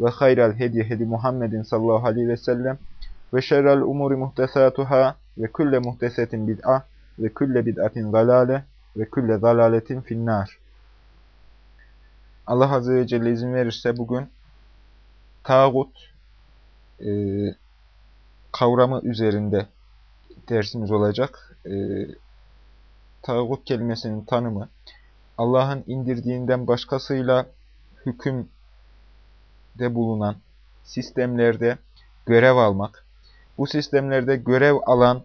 ve hayral hediye hedi Muhammedin sallallahu aleyhi ve sellem ve şerrel umuri muhtesatuhâ ve külle muhtesetin bid'a ve külle bid'atin zalale ve külle zalaletin finnâr. Allah Azze ve Celle izin verirse bugün tağut e, kavramı üzerinde dersimiz olacak. E, tağut kelimesinin tanımı, Allah'ın indirdiğinden başkasıyla hüküm de bulunan sistemlerde görev almak, bu sistemlerde görev alan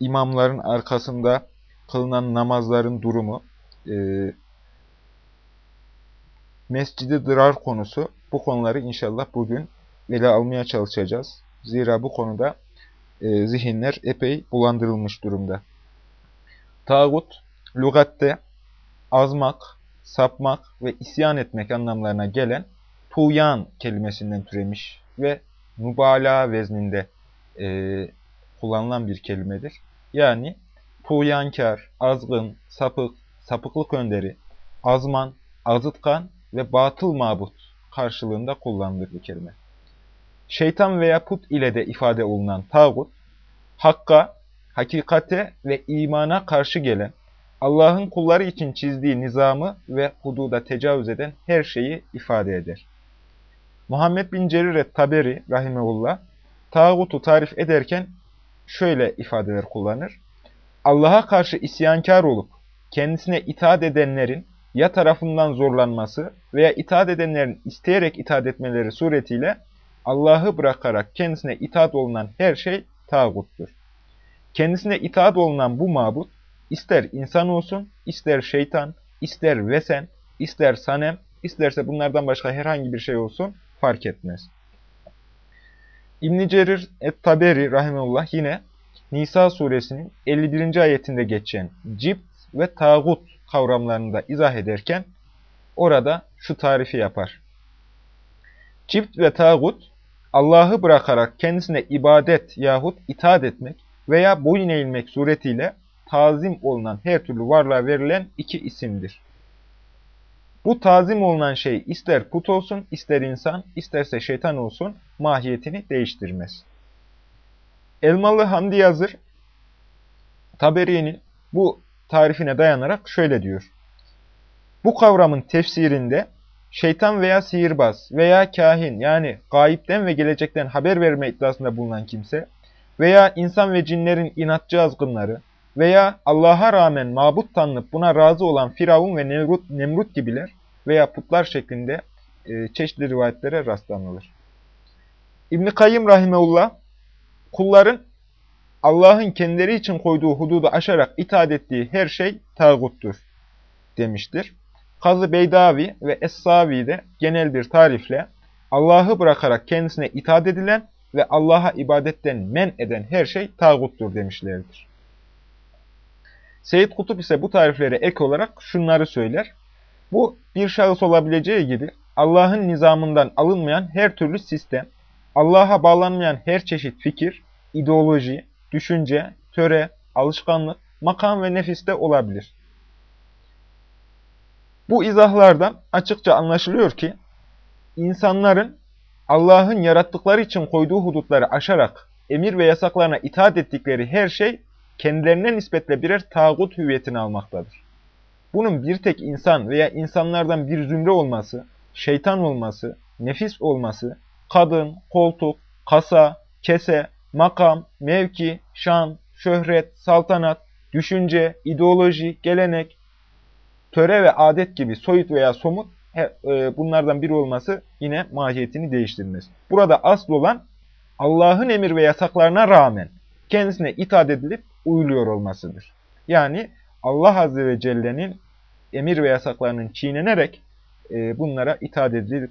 imamların arkasında kılınan namazların durumu, e, mescidi dırar konusu, bu konuları inşallah bugün ele almaya çalışacağız. Zira bu konuda e, zihinler epey bulandırılmış durumda. Tağut, lügatte azmak, sapmak ve isyan etmek anlamlarına gelen tuğyan kelimesinden türemiş ve mübalağa vezninde e, kullanılan bir kelimedir. Yani tuğyankar, azgın, sapık, sapıklık önderi, azman, azıtkan ve batıl mabut karşılığında kullanılır bu kelime. Şeytan veya put ile de ifade olunan tağut, hakka, hakikate ve imana karşı gelen, Allah'ın kulları için çizdiği nizamı ve hududa tecavüz eden her şeyi ifade eder. Muhammed bin Cerir et-Taberi rahimeullah tağutu tarif ederken şöyle ifadeler kullanır. Allah'a karşı isyankar olup kendisine itaat edenlerin ya tarafından zorlanması veya itaat edenlerin isteyerek itaat etmeleri suretiyle Allah'ı bırakarak kendisine itaat olunan her şey tağuttur. Kendisine itaat olunan bu mabut, ister insan olsun, ister şeytan, ister vesen, ister sanem, isterse bunlardan başka herhangi bir şey olsun, fark etmez. İbn-i Cerir et-Taberi rahimullah yine Nisa suresinin 51. ayetinde geçen cipt ve tağut kavramlarını da izah ederken orada şu tarifi yapar. Cipt ve tağut Allah'ı bırakarak kendisine ibadet yahut itaat etmek veya boyun eğilmek suretiyle tazim olunan her türlü varlığa verilen iki isimdir. Bu tazim olunan şey ister put olsun, ister insan, isterse şeytan olsun mahiyetini değiştirmez. Elmalı Hamdi Yazır, Taberi'nin bu tarifine dayanarak şöyle diyor. Bu kavramın tefsirinde şeytan veya sihirbaz veya kahin yani gayipten ve gelecekten haber verme iddiasında bulunan kimse veya insan ve cinlerin inatçı azgınları veya Allah'a rağmen mabut tanınıp buna razı olan Firavun ve Nemrut, Nemrut gibiler veya putlar şeklinde e, çeşitli rivayetlere rastlanılır. İbn-i Kayyım Rahimeullah, kulların Allah'ın kendileri için koyduğu hududu aşarak itaat ettiği her şey tağuttur demiştir. Kazı Beydavi ve Es-Savi de genel bir tarifle Allah'ı bırakarak kendisine itaat edilen ve Allah'a ibadetten men eden her şey tağuttur demişlerdir. Seyyid Kutup ise bu tariflere ek olarak şunları söyler. Bu bir şahıs olabileceği gibi Allah'ın nizamından alınmayan her türlü sistem, Allah'a bağlanmayan her çeşit fikir, ideoloji, düşünce, töre, alışkanlık, makam ve nefiste olabilir. Bu izahlardan açıkça anlaşılıyor ki, insanların Allah'ın yarattıkları için koyduğu hudutları aşarak emir ve yasaklarına itaat ettikleri her şey kendilerine nispetle birer tağut hüviyetini almaktadır. Bunun bir tek insan veya insanlardan bir zümre olması, şeytan olması, nefis olması, kadın, koltuk, kasa, kese, makam, mevki, şan, şöhret, saltanat, düşünce, ideoloji, gelenek, töre ve adet gibi soyut veya somut e, bunlardan biri olması yine mahiyetini değiştirmez. Burada asıl olan Allah'ın emir ve yasaklarına rağmen kendisine itaat edilip uyuluyor olmasıdır. Yani Allah Azze ve Celle'nin emir ve yasaklarının çiğnenerek e, bunlara itaat edilip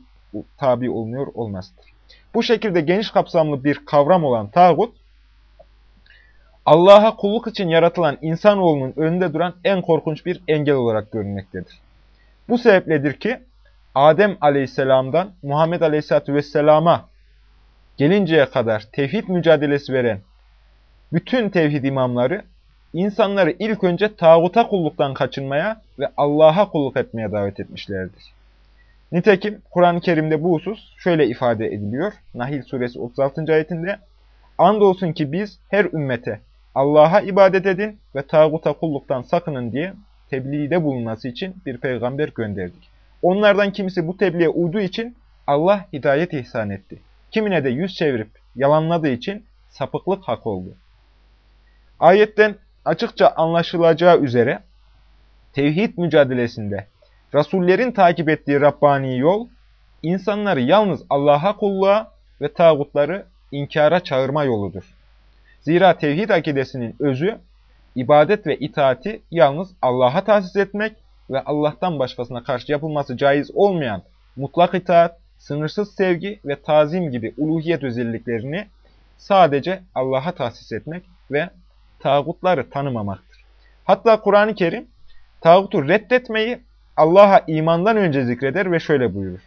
tabi olunuyor olmasıdır. Bu şekilde geniş kapsamlı bir kavram olan tağut, Allah'a kulluk için yaratılan insanoğlunun önünde duran en korkunç bir engel olarak görünmektedir. Bu sebepledir ki Adem aleyhisselamdan Muhammed aleyhisselatü vesselama gelinceye kadar tevhid mücadelesi veren bütün tevhid imamları insanları ilk önce tağuta kulluktan kaçınmaya ve Allah'a kulluk etmeye davet etmişlerdir. Nitekim Kur'an-ı Kerim'de bu husus şöyle ifade ediliyor. Nahil suresi 36. ayetinde Andolsun ki biz her ümmete Allah'a ibadet edin ve tağuta kulluktan sakının diye tebliğde bulunması için bir peygamber gönderdik. Onlardan kimisi bu tebliğe uyduğu için Allah hidayet ihsan etti. Kimine de yüz çevirip yalanladığı için sapıklık hak oldu. Ayetten açıkça anlaşılacağı üzere tevhid mücadelesinde Rasullerin takip ettiği Rabbani yol, insanları yalnız Allah'a kulluğa ve tağutları inkara çağırma yoludur. Zira tevhid akidesinin özü, ibadet ve itaati yalnız Allah'a tahsis etmek ve Allah'tan başkasına karşı yapılması caiz olmayan mutlak itaat, sınırsız sevgi ve tazim gibi uluhiyet özelliklerini sadece Allah'a tahsis etmek ve tağutları tanımamaktır. Hatta Kur'an-ı Kerim tağutu reddetmeyi Allah'a imandan önce zikreder ve şöyle buyurur.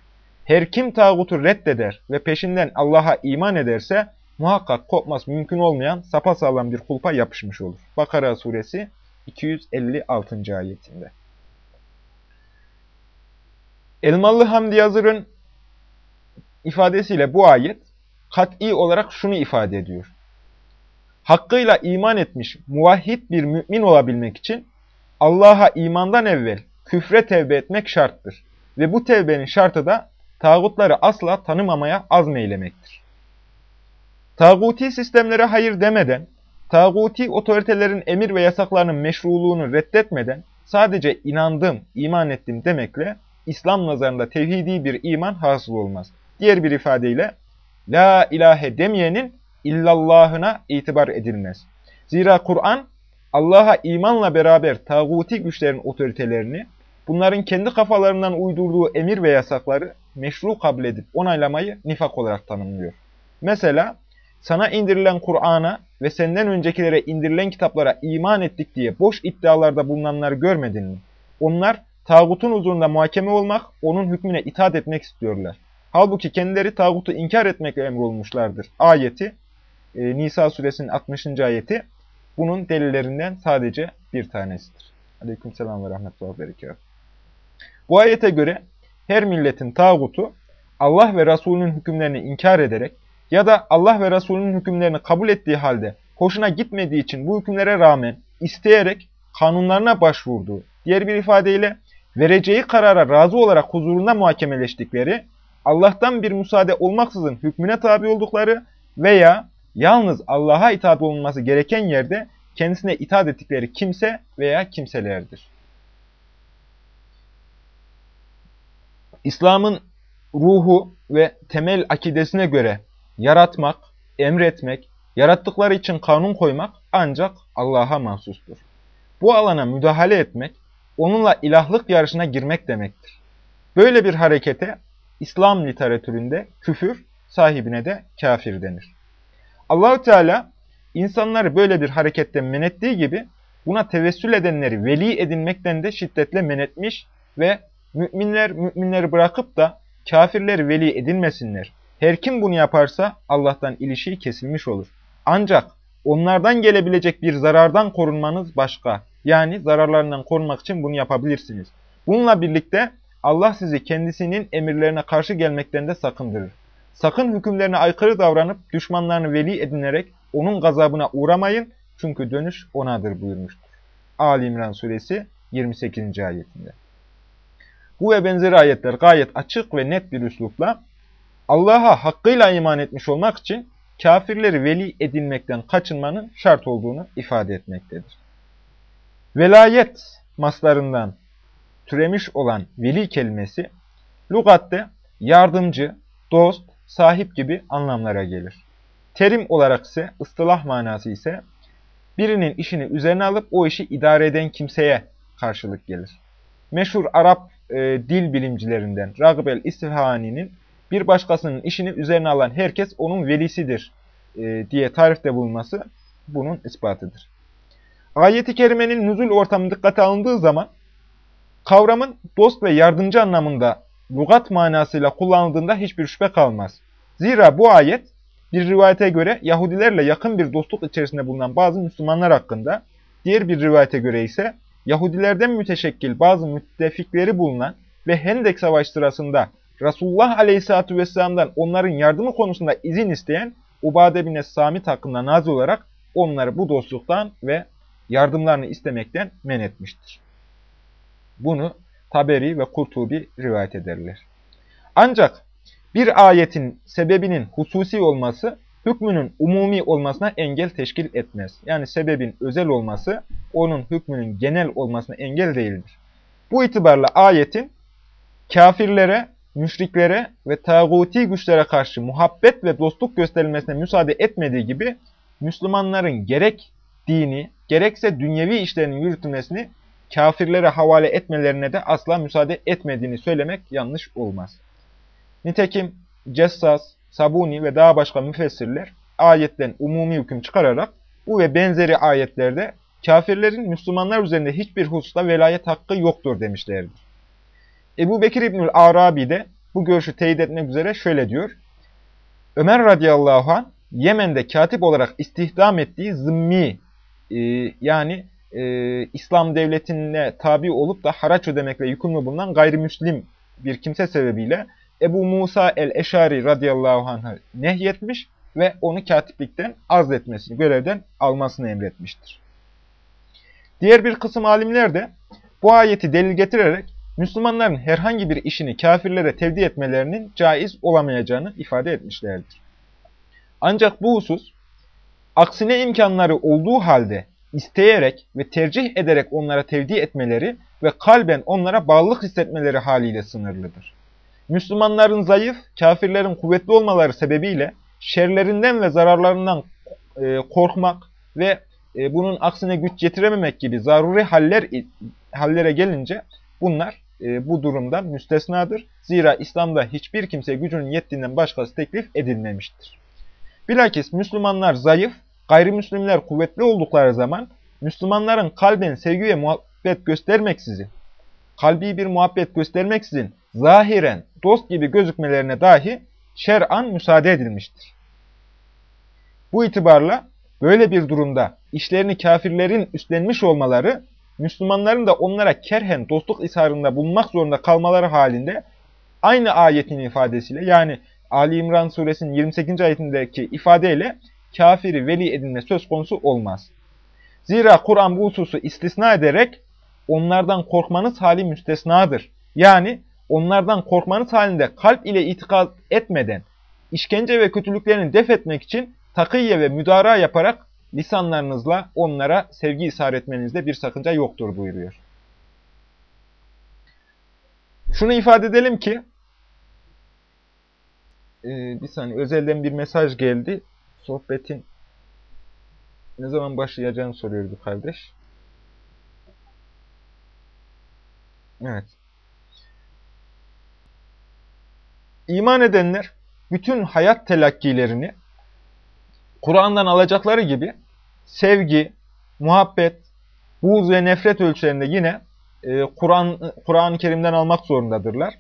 Her kim tağutu reddeder ve peşinden Allah'a iman ederse muhakkak kopması mümkün olmayan sapasağlam bir kulpa yapışmış olur. Bakara suresi 256. ayetinde. Elmalı Hamdi Yazır'ın ifadesiyle bu ayet kat'i olarak şunu ifade ediyor. Hakkıyla iman etmiş muvahhid bir mümin olabilmek için Allah'a imandan evvel küfre tevbe etmek şarttır. Ve bu tevbenin şartı da tağutları asla tanımamaya azmeylemektir. Tağuti sistemlere hayır demeden, tağuti otoritelerin emir ve yasaklarının meşruluğunu reddetmeden sadece inandım, iman ettim demekle İslam nazarında tevhidi bir iman hasıl olmaz. Diğer bir ifadeyle La ilahe demeyenin illallahına itibar edilmez. Zira Kur'an Allah'a imanla beraber tağuti güçlerin otoritelerini, bunların kendi kafalarından uydurduğu emir ve yasakları meşru kabul edip onaylamayı nifak olarak tanımlıyor. Mesela sana indirilen Kur'an'a ve senden öncekilere indirilen kitaplara iman ettik diye boş iddialarda bulunanları görmedin mi? Onlar tağutun huzurunda muhakeme olmak, onun hükmüne itaat etmek istiyorlar. Halbuki kendileri tağutu inkar etmekle emrolmuşlardır. Ayeti, e, Nisa suresinin 60. ayeti, bunun delillerinden sadece bir tanesidir. Aleykümselam ve rahmetullahi ve Bu ayete göre her milletin tağutu Allah ve Resulünün hükümlerini inkar ederek ya da Allah ve Resulünün hükümlerini kabul ettiği halde hoşuna gitmediği için bu hükümlere rağmen isteyerek kanunlarına başvurduğu, diğer bir ifadeyle vereceği karara razı olarak huzurunda muhakemeleştikleri, Allah'tan bir müsaade olmaksızın hükmüne tabi oldukları veya yalnız Allah'a itaat olunması gereken yerde kendisine itaat ettikleri kimse veya kimselerdir. İslam'ın ruhu ve temel akidesine göre yaratmak, emretmek, yarattıkları için kanun koymak ancak Allah'a mahsustur. Bu alana müdahale etmek, onunla ilahlık yarışına girmek demektir. Böyle bir harekete İslam literatüründe küfür, sahibine de kafir denir. Allahü Teala insanları böyle bir hareketten men ettiği gibi buna tevessül edenleri veli edinmekten de şiddetle men etmiş ve müminler müminleri bırakıp da kafirleri veli edinmesinler. Her kim bunu yaparsa Allah'tan ilişiği kesilmiş olur. Ancak onlardan gelebilecek bir zarardan korunmanız başka. Yani zararlarından korunmak için bunu yapabilirsiniz. Bununla birlikte Allah sizi kendisinin emirlerine karşı gelmekten de sakındırır. Sakın hükümlerine aykırı davranıp düşmanlarını veli edinerek onun gazabına uğramayın çünkü dönüş onadır buyurmuştur. Ali İmran suresi 28. ayetinde. Bu ve benzeri ayetler gayet açık ve net bir üslupla Allah'a hakkıyla iman etmiş olmak için kafirleri veli edinmekten kaçınmanın şart olduğunu ifade etmektedir. Velayet maslarından türemiş olan veli kelimesi, lugatte yardımcı, dost, sahip gibi anlamlara gelir. Terim olarak ise, ıstılah manası ise, birinin işini üzerine alıp o işi idare eden kimseye karşılık gelir. Meşhur Arap e, dil bilimcilerinden Ragıb el-İsfahani'nin bir başkasının işini üzerine alan herkes onun velisidir e, diye tarifte bulunması bunun ispatıdır. Ayet-i kerimenin nüzul ortamı dikkate alındığı zaman kavramın dost ve yardımcı anlamında lugat manasıyla kullanıldığında hiçbir şüphe kalmaz. Zira bu ayet bir rivayete göre Yahudilerle yakın bir dostluk içerisinde bulunan bazı Müslümanlar hakkında, diğer bir rivayete göre ise Yahudilerden müteşekkil bazı müttefikleri bulunan ve Hendek Savaşı sırasında Resulullah Aleyhisselatü Vesselam'dan onların yardımı konusunda izin isteyen Ubade bin Samit hakkında nazı olarak onları bu dostluktan ve yardımlarını istemekten men etmiştir. Bunu Taberi ve Kurtubi rivayet ederler. Ancak bir ayetin sebebinin hususi olması, hükmünün umumi olmasına engel teşkil etmez. Yani sebebin özel olması, onun hükmünün genel olmasına engel değildir. Bu itibarla ayetin kafirlere, müşriklere ve tağuti güçlere karşı muhabbet ve dostluk gösterilmesine müsaade etmediği gibi, Müslümanların gerek dini, gerekse dünyevi işlerinin yürütülmesini kafirlere havale etmelerine de asla müsaade etmediğini söylemek yanlış olmaz. Nitekim Cessas, Sabuni ve daha başka müfessirler ayetten umumi hüküm çıkararak bu ve benzeri ayetlerde kafirlerin Müslümanlar üzerinde hiçbir hususta velayet hakkı yoktur demişlerdir. Ebu Bekir İbnül Arabi de bu görüşü teyit etmek üzere şöyle diyor. Ömer radıyallahu anh Yemen'de katip olarak istihdam ettiği zımmi e, yani e, İslam devletine tabi olup da haraç ödemekle yükümlü bulunan gayrimüslim bir kimse sebebiyle Ebu Musa el-Eşari radıyallahu anh'a nehyetmiş ve onu katiplikten azletmesini, görevden almasını emretmiştir. Diğer bir kısım alimler de bu ayeti delil getirerek Müslümanların herhangi bir işini kafirlere tevdi etmelerinin caiz olamayacağını ifade etmişlerdir. Ancak bu husus, aksine imkanları olduğu halde isteyerek ve tercih ederek onlara tevdi etmeleri ve kalben onlara bağlılık hissetmeleri haliyle sınırlıdır. Müslümanların zayıf, kafirlerin kuvvetli olmaları sebebiyle şerlerinden ve zararlarından e, korkmak ve e, bunun aksine güç getirememek gibi zaruri haller hallere gelince bunlar e, bu durumdan müstesnadır. Zira İslam'da hiçbir kimse gücünün yettiğinden başkası teklif edilmemiştir. Bilakis Müslümanlar zayıf, gayrimüslimler kuvvetli oldukları zaman Müslümanların kalben sevgi ve muhabbet göstermeksizin, kalbi bir muhabbet göstermeksizin zahiren dost gibi gözükmelerine dahi şer'an müsaade edilmiştir. Bu itibarla böyle bir durumda işlerini kafirlerin üstlenmiş olmaları, Müslümanların da onlara kerhen dostluk isharında bulunmak zorunda kalmaları halinde aynı ayetin ifadesiyle yani Ali İmran suresinin 28. ayetindeki ifadeyle kafiri veli edinme söz konusu olmaz. Zira Kur'an bu hususu istisna ederek onlardan korkmanız hali müstesnadır. Yani onlardan korkmanız halinde kalp ile itikad etmeden işkence ve kötülüklerini def etmek için takiyye ve müdara yaparak lisanlarınızla onlara sevgi ishar etmenizde bir sakınca yoktur buyuruyor. Şunu ifade edelim ki e, bir saniye özelden bir mesaj geldi. Sohbetin ne zaman başlayacağını soruyordu kardeş. Evet. İman edenler bütün hayat telakkilerini Kur'an'dan alacakları gibi sevgi, muhabbet, buğz ve nefret ölçülerinde yine e, Kur'an Kur'an-ı Kerim'den almak zorundadırlar.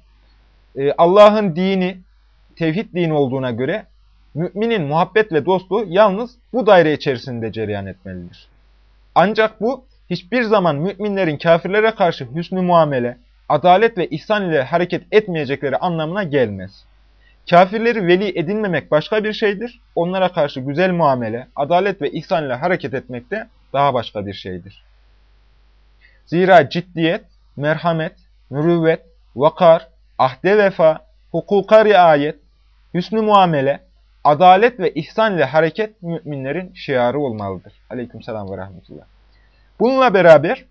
E, Allah'ın dini, tevhid dini olduğuna göre müminin muhabbet ve dostluğu yalnız bu daire içerisinde cereyan etmelidir. Ancak bu hiçbir zaman müminlerin kafirlere karşı hüsnü muamele, adalet ve ihsan ile hareket etmeyecekleri anlamına gelmez. Kafirleri veli edinmemek başka bir şeydir. Onlara karşı güzel muamele, adalet ve ihsan ile hareket etmek de daha başka bir şeydir. Zira ciddiyet, merhamet, mürüvvet, vakar, ahde vefa, hukuka riayet, hüsnü muamele, adalet ve ihsan ile hareket müminlerin şiarı olmalıdır. Aleykümselam ve rahmetullah. Bununla beraber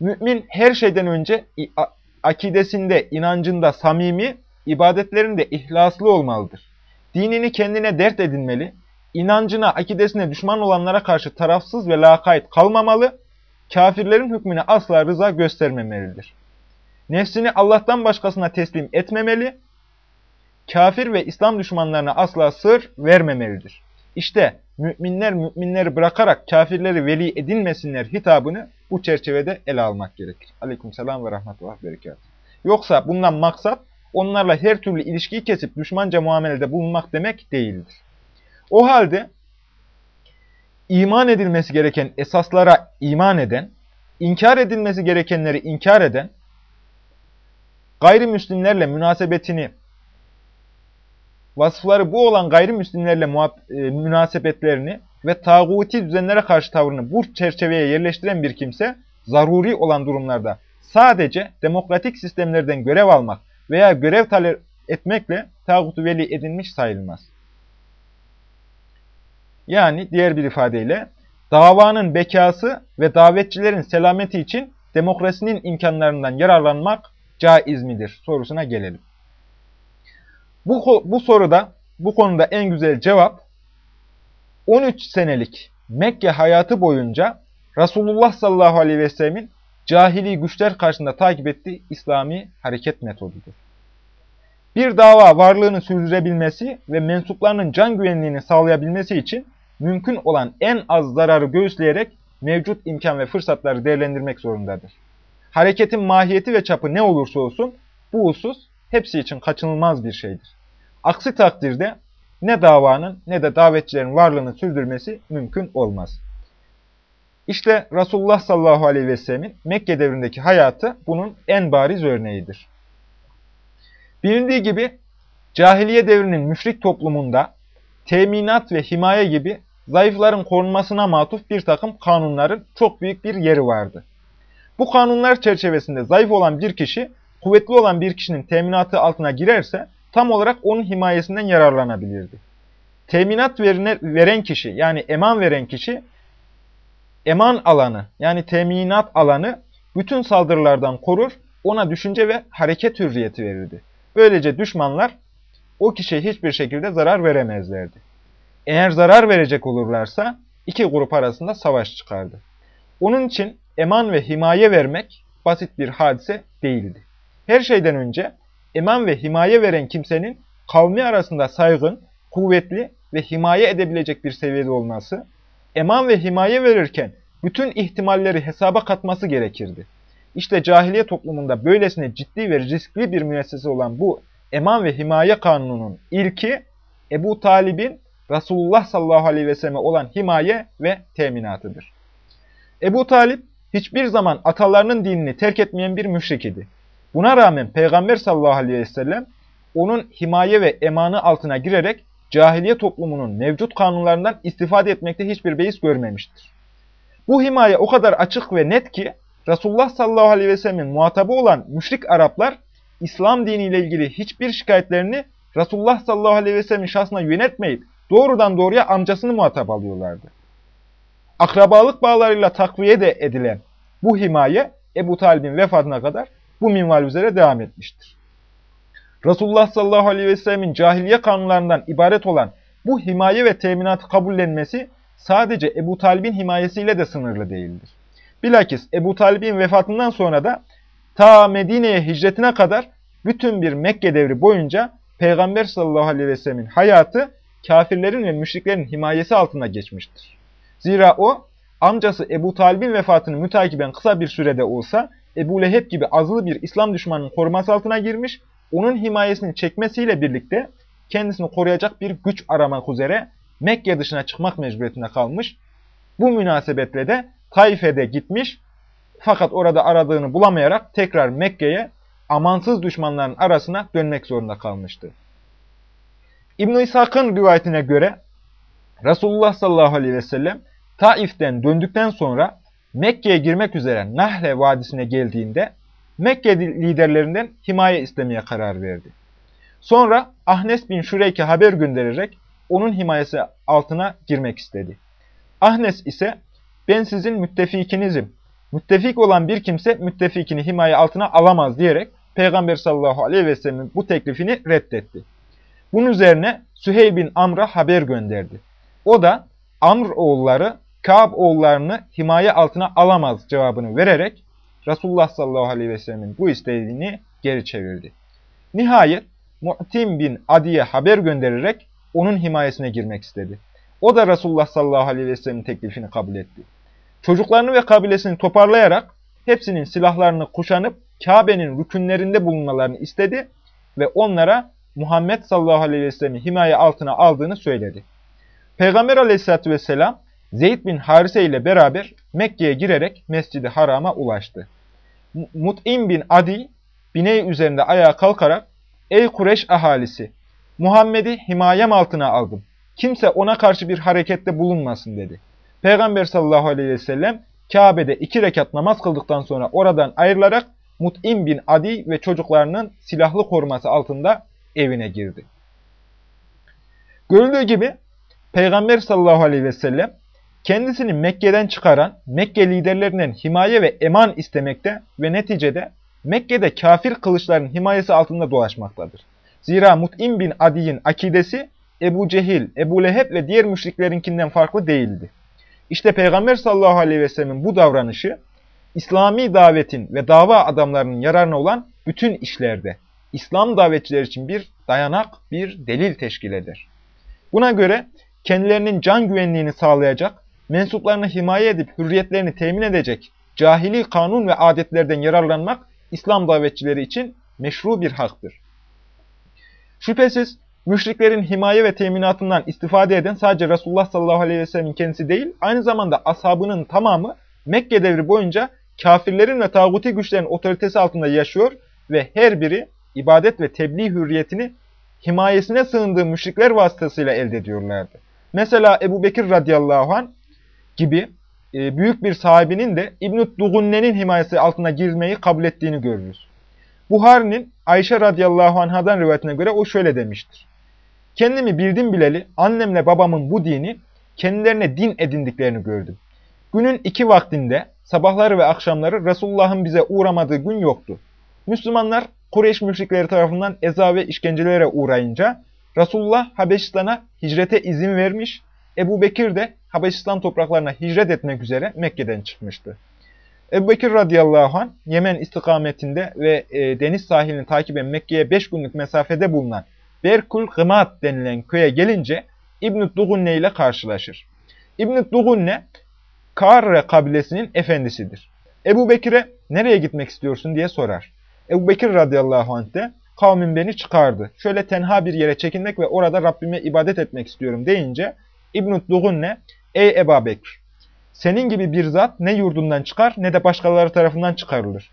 mümin her şeyden önce akidesinde, inancında samimi, ibadetlerinde ihlaslı olmalıdır. Dinini kendine dert edinmeli, inancına, akidesine düşman olanlara karşı tarafsız ve lakayt kalmamalı, kafirlerin hükmüne asla rıza göstermemelidir. Nefsini Allah'tan başkasına teslim etmemeli, kafir ve İslam düşmanlarına asla sır vermemelidir. İşte müminler müminleri bırakarak kafirleri veli edinmesinler hitabını bu çerçevede ele almak gerekir. Aleyküm selam ve rahmetullah berekat. Yoksa bundan maksat onlarla her türlü ilişkiyi kesip düşmanca muamelede bulunmak demek değildir. O halde iman edilmesi gereken esaslara iman eden, inkar edilmesi gerekenleri inkar eden, gayrimüslimlerle münasebetini, vasıfları bu olan gayrimüslimlerle e, münasebetlerini ve tağuti düzenlere karşı tavrını bu çerçeveye yerleştiren bir kimse, zaruri olan durumlarda sadece demokratik sistemlerden görev almak veya görev talep etmekle tağutu veli edinmiş sayılmaz. Yani diğer bir ifadeyle davanın bekası ve davetçilerin selameti için demokrasinin imkanlarından yararlanmak caiz midir sorusuna gelelim. Bu, bu soruda bu konuda en güzel cevap 13 senelik Mekke hayatı boyunca Resulullah sallallahu aleyhi ve sellemin cahili güçler karşısında takip ettiği İslami hareket metodudur. Bir dava varlığını sürdürebilmesi ve mensuplarının can güvenliğini sağlayabilmesi için mümkün olan en az zararı göğüsleyerek mevcut imkan ve fırsatları değerlendirmek zorundadır. Hareketin mahiyeti ve çapı ne olursa olsun bu husus hepsi için kaçınılmaz bir şeydir. Aksi takdirde ne davanın ne de davetçilerin varlığını sürdürmesi mümkün olmaz. İşte Resulullah sallallahu aleyhi ve sellemin Mekke devrindeki hayatı bunun en bariz örneğidir. Bilindiği gibi cahiliye devrinin müşrik toplumunda teminat ve himaye gibi zayıfların korunmasına matuf bir takım kanunların çok büyük bir yeri vardı. Bu kanunlar çerçevesinde zayıf olan bir kişi, kuvvetli olan bir kişinin teminatı altına girerse tam olarak onun himayesinden yararlanabilirdi. Teminat verine, veren kişi yani eman veren kişi eman alanı yani teminat alanı bütün saldırılardan korur, ona düşünce ve hareket hürriyeti verirdi. Böylece düşmanlar o kişiye hiçbir şekilde zarar veremezlerdi. Eğer zarar verecek olurlarsa iki grup arasında savaş çıkardı. Onun için eman ve himaye vermek basit bir hadise değildi. Her şeyden önce eman ve himaye veren kimsenin kavmi arasında saygın, kuvvetli ve himaye edebilecek bir seviyede olması, eman ve himaye verirken bütün ihtimalleri hesaba katması gerekirdi. İşte cahiliye toplumunda böylesine ciddi ve riskli bir müessese olan bu eman ve himaye kanununun ilki Ebu Talib'in Resulullah sallallahu aleyhi ve selleme olan himaye ve teminatıdır. Ebu Talip hiçbir zaman atalarının dinini terk etmeyen bir müşrik idi. Buna rağmen Peygamber sallallahu aleyhi ve sellem onun himaye ve emanı altına girerek cahiliye toplumunun mevcut kanunlarından istifade etmekte hiçbir beis görmemiştir. Bu himaye o kadar açık ve net ki Resulullah sallallahu aleyhi ve sellemin muhatabı olan müşrik Araplar İslam diniyle ilgili hiçbir şikayetlerini Resulullah sallallahu aleyhi ve sellemin şahsına yönetmeyip doğrudan doğruya amcasını muhatap alıyorlardı. Akrabalık bağlarıyla takviye de edilen bu himaye Ebu Talib'in vefatına kadar bu minval üzere devam etmiştir. Resulullah sallallahu aleyhi ve sellemin cahiliye kanunlarından ibaret olan bu himaye ve teminatı kabullenmesi sadece Ebu Talib'in himayesiyle de sınırlı değildir. Bilakis Ebu Talib'in vefatından sonra da ta Medine'ye hicretine kadar bütün bir Mekke devri boyunca Peygamber sallallahu aleyhi ve sellemin hayatı kafirlerin ve müşriklerin himayesi altında geçmiştir. Zira o amcası Ebu Talib'in vefatını mütakiben kısa bir sürede olsa Ebu Leheb gibi azılı bir İslam düşmanının koruması altına girmiş, onun himayesini çekmesiyle birlikte kendisini koruyacak bir güç aramak üzere Mekke dışına çıkmak mecburiyetine kalmış. Bu münasebetle de Taife'de gitmiş fakat orada aradığını bulamayarak tekrar Mekke'ye amansız düşmanların arasına dönmek zorunda kalmıştı. İbn-i İshak'ın rivayetine göre Resulullah sallallahu aleyhi ve sellem Taif'ten döndükten sonra Mekke'ye girmek üzere Nahle Vadisi'ne geldiğinde Mekke liderlerinden himaye istemeye karar verdi. Sonra Ahnes bin Şureyk'e haber göndererek onun himayesi altına girmek istedi. Ahnes ise ben sizin müttefikinizim. Müttefik olan bir kimse müttefikini himaye altına alamaz diyerek Peygamber sallallahu aleyhi ve sellem'in bu teklifini reddetti. Bunun üzerine Süheyl bin Amr'a haber gönderdi. O da Amr oğulları Ka'b oğullarını himaye altına alamaz cevabını vererek Resulullah sallallahu aleyhi ve sellemin bu isteğini geri çevirdi. Nihayet Mu'tim bin Adi'ye haber göndererek onun himayesine girmek istedi. O da Resulullah sallallahu aleyhi ve sellem'in teklifini kabul etti. Çocuklarını ve kabilesini toparlayarak hepsinin silahlarını kuşanıp Kabe'nin rükünlerinde bulunmalarını istedi ve onlara Muhammed sallallahu aleyhi ve sellem'i himaye altına aldığını söyledi. Peygamber aleyhissalatü vesselam Zeyd bin Harise ile beraber Mekke'ye girerek Mescid-i Haram'a ulaştı. Mut'im bin Adi bineği üzerinde ayağa kalkarak Ey Kureş ahalisi! Muhammed'i himayem altına aldım. Kimse ona karşı bir harekette bulunmasın dedi. Peygamber sallallahu aleyhi ve sellem Kabe'de iki rekat namaz kıldıktan sonra oradan ayrılarak Mut'im bin Adi ve çocuklarının silahlı koruması altında evine girdi. Görüldüğü gibi Peygamber sallallahu aleyhi ve sellem kendisini Mekke'den çıkaran Mekke liderlerinden himaye ve eman istemekte ve neticede Mekke'de kafir kılıçların himayesi altında dolaşmaktadır. Zira Mut'im bin Adi'nin akidesi Ebu Cehil, Ebu Leheb ve diğer müşriklerinkinden farklı değildi. İşte Peygamber sallallahu aleyhi ve sellemin bu davranışı İslami davetin ve dava adamlarının yararına olan bütün işlerde İslam davetçiler için bir dayanak, bir delil teşkil eder. Buna göre kendilerinin can güvenliğini sağlayacak, mensuplarını himaye edip hürriyetlerini temin edecek cahili kanun ve adetlerden yararlanmak İslam davetçileri için meşru bir haktır. Şüphesiz müşriklerin himaye ve teminatından istifade eden sadece Resulullah sallallahu aleyhi ve sellem'in kendisi değil, aynı zamanda ashabının tamamı Mekke devri boyunca kafirlerin ve tağuti güçlerin otoritesi altında yaşıyor ve her biri ibadet ve tebliğ hürriyetini himayesine sığındığı müşrikler vasıtasıyla elde ediyorlardı. Mesela Ebu Bekir radıyallahu anh gibi e, büyük bir sahibinin de İbn-i Dugunne'nin himayesi altına girmeyi kabul ettiğini görürüz. Buhari'nin Ayşe radıyallahu anhadan rivayetine göre o şöyle demiştir. Kendimi bildim bileli annemle babamın bu dini kendilerine din edindiklerini gördüm. Günün iki vaktinde sabahları ve akşamları Resulullah'ın bize uğramadığı gün yoktu. Müslümanlar Kureyş müşrikleri tarafından eza ve işkencelere uğrayınca Resulullah Habeşistan'a hicrete izin vermiş, Ebu Bekir de Habeşistan topraklarına hicret etmek üzere Mekke'den çıkmıştı. Ebu Bekir radıyallahu anh Yemen istikametinde ve e, deniz sahilini takiben Mekke'ye 5 günlük mesafede bulunan Berkul Gımat denilen köye gelince İbn-i Dugunne ile karşılaşır. İbn-i Dugunne Karre kabilesinin efendisidir. Ebu Bekir'e nereye gitmek istiyorsun diye sorar. Ebu Bekir radıyallahu anh de kavmin beni çıkardı. Şöyle tenha bir yere çekinmek ve orada Rabbime ibadet etmek istiyorum deyince İbn-i Dugunne ey Ebu Bekir senin gibi bir zat ne yurdundan çıkar ne de başkaları tarafından çıkarılır.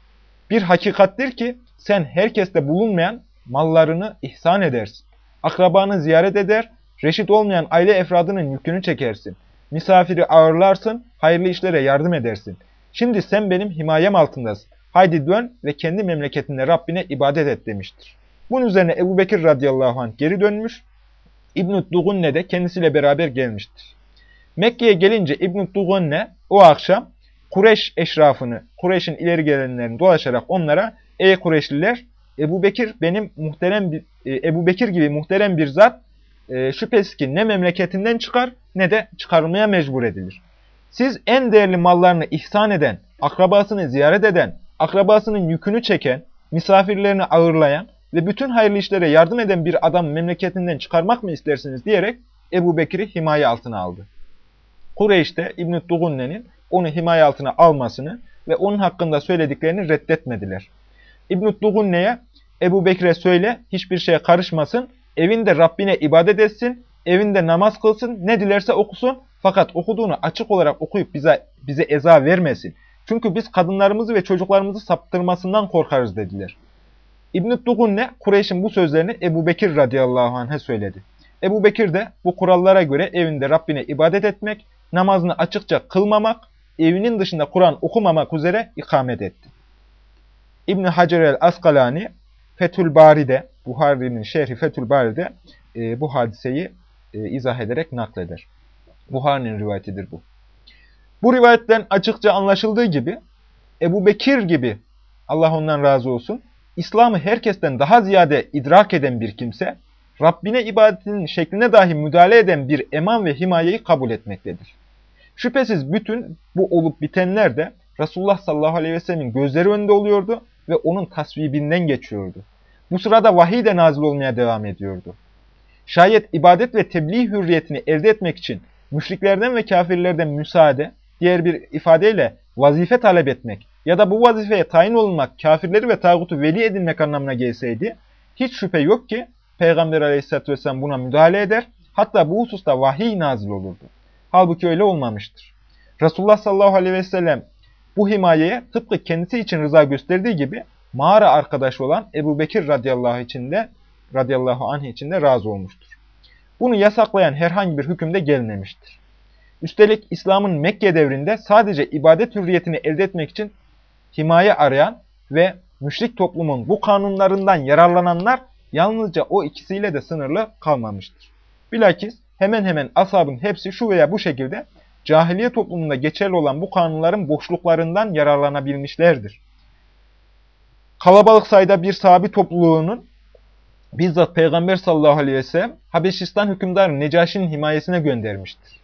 Bir hakikattir ki sen herkeste bulunmayan mallarını ihsan edersin. Akrabanı ziyaret eder, reşit olmayan aile efradının yükünü çekersin. Misafiri ağırlarsın, hayırlı işlere yardım edersin. Şimdi sen benim himayem altındasın. Haydi dön ve kendi memleketinde Rabbine ibadet et demiştir. Bunun üzerine Ebu Bekir radıyallahu anh geri dönmüş, İbn-i Dugunne de kendisiyle beraber gelmiştir. Mekke'ye gelince İbn-i Dugunne o akşam Kureş eşrafını, Kureş'in ileri gelenlerini dolaşarak onlara ''Ey Kureşliler, Ebu Bekir benim muhterem bir, e, Ebu Bekir gibi muhterem bir zat e, şüphesiz ki ne memleketinden çıkar ne de çıkarılmaya mecbur edilir. Siz en değerli mallarını ihsan eden, akrabasını ziyaret eden, akrabasının yükünü çeken, misafirlerini ağırlayan ve bütün hayırlı işlere yardım eden bir adam memleketinden çıkarmak mı istersiniz diyerek Ebu Bekir'i himaye altına aldı. Kureyş'te İbn-i Dugunne'nin onu himaye altına almasını ve onun hakkında söylediklerini reddetmediler. İbn-i Dugunne'ye Ebu Bekir'e söyle hiçbir şeye karışmasın, evinde Rabbine ibadet etsin, evinde namaz kılsın, ne dilerse okusun fakat okuduğunu açık olarak okuyup bize, bize eza vermesin. Çünkü biz kadınlarımızı ve çocuklarımızı saptırmasından korkarız dediler. İbn-i Dugunne Kureyş'in bu sözlerini Ebu Bekir radıyallahu anh'a söyledi. Ebu Bekir de bu kurallara göre evinde Rabbine ibadet etmek, namazını açıkça kılmamak, evinin dışında Kur'an okumamak üzere ikamet etti. İbn Hacer el-Askalani Fethül Bari'de, Buhari'nin şerhi Fethül Bari'de e, bu hadiseyi e, izah ederek nakleder. Buhari'nin rivayetidir bu. Bu rivayetten açıkça anlaşıldığı gibi Ebu Bekir gibi Allah ondan razı olsun İslam'ı herkesten daha ziyade idrak eden bir kimse Rabbine ibadetinin şekline dahi müdahale eden bir eman ve himayeyi kabul etmektedir. Şüphesiz bütün bu olup bitenler de Resulullah sallallahu aleyhi ve sellemin gözleri önünde oluyordu ve onun tasvibinden geçiyordu. Bu sırada vahiy de nazil olmaya devam ediyordu. Şayet ibadet ve tebliğ hürriyetini elde etmek için müşriklerden ve kafirlerden müsaade, diğer bir ifadeyle vazife talep etmek ya da bu vazifeye tayin olunmak kafirleri ve tağutu veli edinmek anlamına gelseydi, hiç şüphe yok ki Peygamber aleyhisselatü vesselam buna müdahale eder, hatta bu hususta vahiy nazil olurdu. Halbuki öyle olmamıştır. Resulullah sallallahu aleyhi ve sellem bu himayeye tıpkı kendisi için rıza gösterdiği gibi mağara arkadaşı olan Ebu Bekir radıyallahu, için de, radıyallahu anh için de razı olmuştur. Bunu yasaklayan herhangi bir hükümde gelmemiştir. Üstelik İslam'ın Mekke devrinde sadece ibadet hürriyetini elde etmek için himaye arayan ve müşrik toplumun bu kanunlarından yararlananlar yalnızca o ikisiyle de sınırlı kalmamıştır. Bilakis hemen hemen ashabın hepsi şu veya bu şekilde cahiliye toplumunda geçerli olan bu kanunların boşluklarından yararlanabilmişlerdir. Kalabalık sayıda bir sahabi topluluğunun bizzat Peygamber sallallahu aleyhi ve sellem Habeşistan hükümdarı Necaşi'nin himayesine göndermiştir.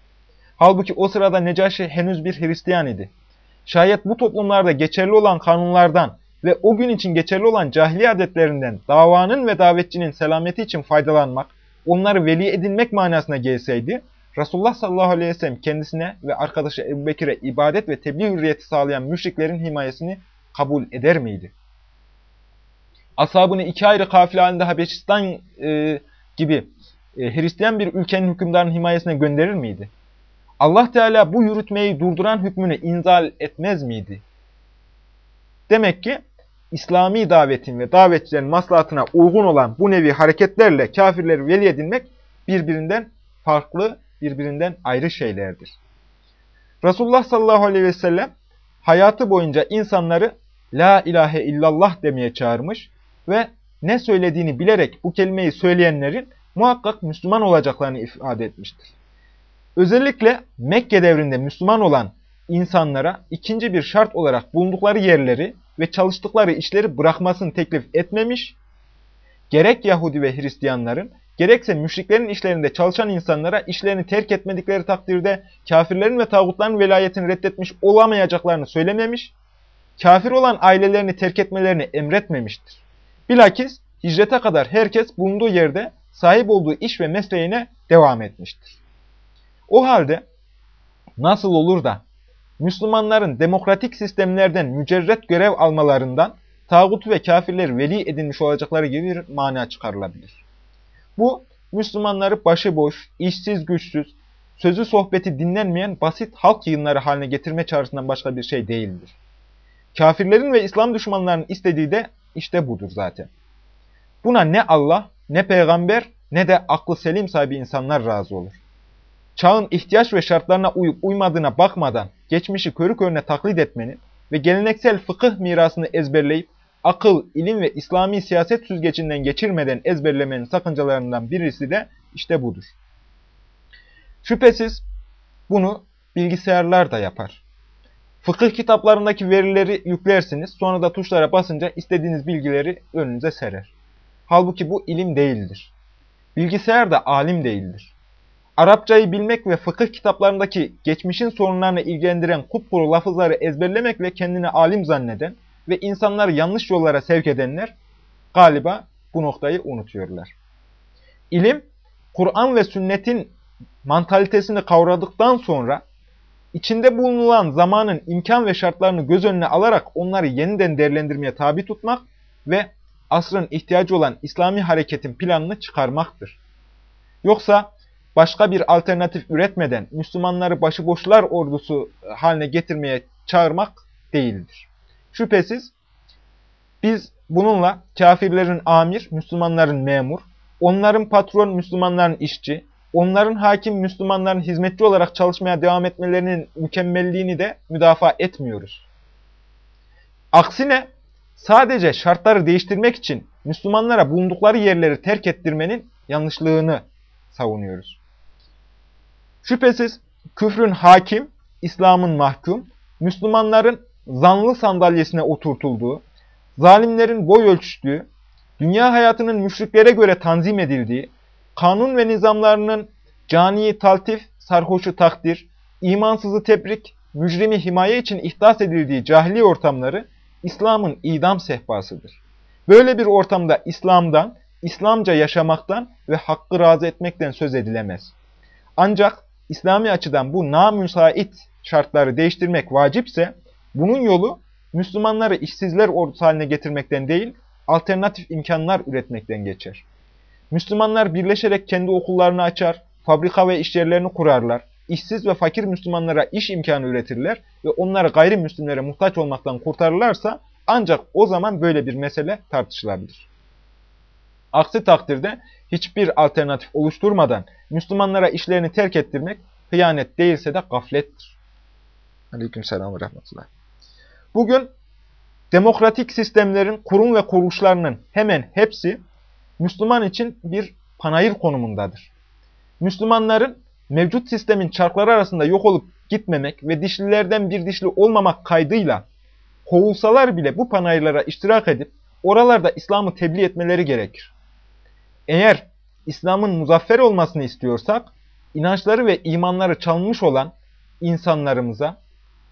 Halbuki o sırada Necaşi henüz bir Hristiyan idi. Şayet bu toplumlarda geçerli olan kanunlardan ve o gün için geçerli olan cahiliye adetlerinden davanın ve davetçinin selameti için faydalanmak, onları veli edinmek manasına gelseydi, Resulullah sallallahu aleyhi ve sellem kendisine ve arkadaşı Ebu Bekir'e ibadet ve tebliğ hürriyeti sağlayan müşriklerin himayesini kabul eder miydi? Ashabını iki ayrı kafile halinde Habeşistan e, gibi e, Hristiyan bir ülkenin hükümdarının himayesine gönderir miydi? Allah Teala bu yürütmeyi durduran hükmünü inzal etmez miydi? Demek ki İslami davetin ve davetçilerin maslahatına uygun olan bu nevi hareketlerle kafirleri veli edinmek birbirinden farklı, birbirinden ayrı şeylerdir. Resulullah sallallahu aleyhi ve sellem hayatı boyunca insanları La ilahe illallah demeye çağırmış ve ne söylediğini bilerek bu kelimeyi söyleyenlerin muhakkak Müslüman olacaklarını ifade etmiştir. Özellikle Mekke devrinde Müslüman olan insanlara ikinci bir şart olarak bulundukları yerleri ve çalıştıkları işleri bırakmasını teklif etmemiş, gerek Yahudi ve Hristiyanların, gerekse müşriklerin işlerinde çalışan insanlara işlerini terk etmedikleri takdirde kafirlerin ve tağutların velayetini reddetmiş olamayacaklarını söylememiş, kafir olan ailelerini terk etmelerini emretmemiştir. Bilakis hicrete kadar herkes bulunduğu yerde sahip olduğu iş ve mesleğine devam etmiştir. O halde nasıl olur da Müslümanların demokratik sistemlerden mücerret görev almalarından tağut ve kafirler veli edinmiş olacakları gibi bir mana çıkarılabilir. Bu, Müslümanları başıboş, işsiz güçsüz, sözü sohbeti dinlenmeyen basit halk yığınları haline getirme çağrısından başka bir şey değildir. Kafirlerin ve İslam düşmanlarının istediği de işte budur zaten. Buna ne Allah, ne peygamber, ne de aklı selim sahibi insanlar razı olur. Çağın ihtiyaç ve şartlarına uyup uymadığına bakmadan geçmişi körü körüne taklit etmenin ve geleneksel fıkıh mirasını ezberleyip akıl, ilim ve İslami siyaset süzgecinden geçirmeden ezberlemenin sakıncalarından birisi de işte budur. Şüphesiz bunu bilgisayarlar da yapar. Fıkıh kitaplarındaki verileri yüklersiniz, sonra da tuşlara basınca istediğiniz bilgileri önünüze serer. Halbuki bu ilim değildir. Bilgisayar da alim değildir. Arapçayı bilmek ve fıkıh kitaplarındaki geçmişin sorunlarını ilgilendiren kupkuru lafızları ezberlemekle kendini alim zanneden ve insanları yanlış yollara sevk edenler galiba bu noktayı unutuyorlar. İlim, Kur'an ve sünnetin mantalitesini kavradıktan sonra içinde bulunulan zamanın imkan ve şartlarını göz önüne alarak onları yeniden değerlendirmeye tabi tutmak ve asrın ihtiyacı olan İslami hareketin planını çıkarmaktır. Yoksa başka bir alternatif üretmeden Müslümanları başıboşlar ordusu haline getirmeye çağırmak değildir. Şüphesiz biz bununla kafirlerin amir, Müslümanların memur, onların patron, Müslümanların işçi, onların hakim Müslümanların hizmetçi olarak çalışmaya devam etmelerinin mükemmelliğini de müdafaa etmiyoruz. Aksine sadece şartları değiştirmek için Müslümanlara bulundukları yerleri terk ettirmenin yanlışlığını savunuyoruz. Şüphesiz küfrün hakim, İslam'ın mahkum, Müslümanların zanlı sandalyesine oturtulduğu, zalimlerin boy ölçtüğü, dünya hayatının müşriklere göre tanzim edildiği, kanun ve nizamlarının caniyi taltif, sarhoşu takdir, imansızı tebrik, mücrimi himaye için ihdas edildiği cahili ortamları İslam'ın idam sehpasıdır. Böyle bir ortamda İslam'dan, İslamca yaşamaktan ve hakkı razı etmekten söz edilemez. Ancak İslami açıdan bu namüsait şartları değiştirmek vacipse, bunun yolu Müslümanları işsizler ordusu haline getirmekten değil, alternatif imkanlar üretmekten geçer. Müslümanlar birleşerek kendi okullarını açar, fabrika ve iş yerlerini kurarlar, işsiz ve fakir Müslümanlara iş imkanı üretirler ve onları gayrimüslimlere muhtaç olmaktan kurtarırlarsa ancak o zaman böyle bir mesele tartışılabilir. Aksi takdirde hiçbir alternatif oluşturmadan Müslümanlara işlerini terk ettirmek hıyanet değilse de gaflettir. Aleykümselam ve rahmetullah. Bugün demokratik sistemlerin kurum ve kuruluşlarının hemen hepsi Müslüman için bir panayır konumundadır. Müslümanların mevcut sistemin çarkları arasında yok olup gitmemek ve dişlilerden bir dişli olmamak kaydıyla kovulsalar bile bu panayırlara iştirak edip oralarda İslam'ı tebliğ etmeleri gerekir. Eğer İslam'ın muzaffer olmasını istiyorsak, inançları ve imanları çalınmış olan insanlarımıza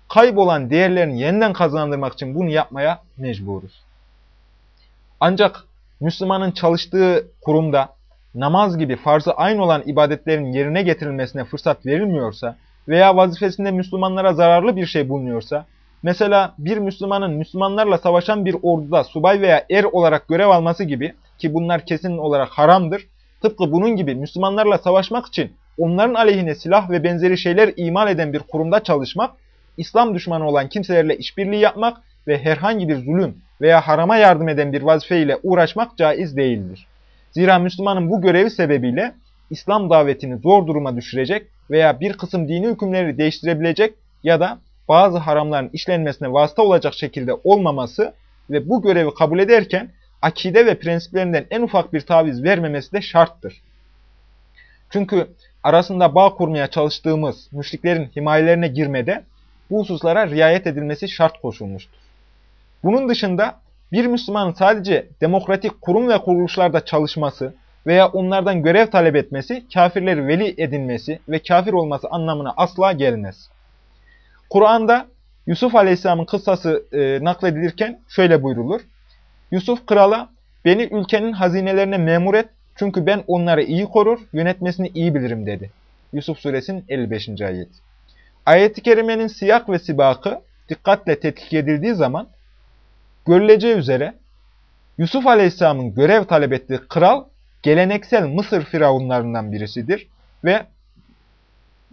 kaybolan değerlerini yeniden kazandırmak için bunu yapmaya mecburuz. Ancak Müslümanın çalıştığı kurumda namaz gibi farzı aynı olan ibadetlerin yerine getirilmesine fırsat verilmiyorsa veya vazifesinde Müslümanlara zararlı bir şey bulunuyorsa, mesela bir Müslümanın Müslümanlarla savaşan bir orduda subay veya er olarak görev alması gibi ki bunlar kesin olarak haramdır, tıpkı bunun gibi Müslümanlarla savaşmak için onların aleyhine silah ve benzeri şeyler imal eden bir kurumda çalışmak, İslam düşmanı olan kimselerle işbirliği yapmak ve herhangi bir zulüm veya harama yardım eden bir vazifeyle uğraşmak caiz değildir. Zira Müslümanın bu görevi sebebiyle İslam davetini zor duruma düşürecek veya bir kısım dini hükümleri değiştirebilecek ya da bazı haramların işlenmesine vasıta olacak şekilde olmaması ve bu görevi kabul ederken akide ve prensiplerinden en ufak bir taviz vermemesi de şarttır. Çünkü arasında bağ kurmaya çalıştığımız müşriklerin himayelerine girmede bu hususlara riayet edilmesi şart koşulmuştur. Bunun dışında bir Müslümanın sadece demokratik kurum ve kuruluşlarda çalışması veya onlardan görev talep etmesi, kafirleri veli edinmesi ve kafir olması anlamına asla gelmez. Kur'an'da Yusuf Aleyhisselam'ın kıssası e, nakledilirken şöyle buyrulur. Yusuf krala, beni ülkenin hazinelerine memur et çünkü ben onları iyi korur, yönetmesini iyi bilirim dedi. Yusuf suresinin 55. ayet. Ayet-i kerimenin siyak ve sibakı dikkatle tetkik edildiği zaman görüleceği üzere Yusuf Aleyhisselam'ın görev talep ettiği kral geleneksel Mısır firavunlarından birisidir ve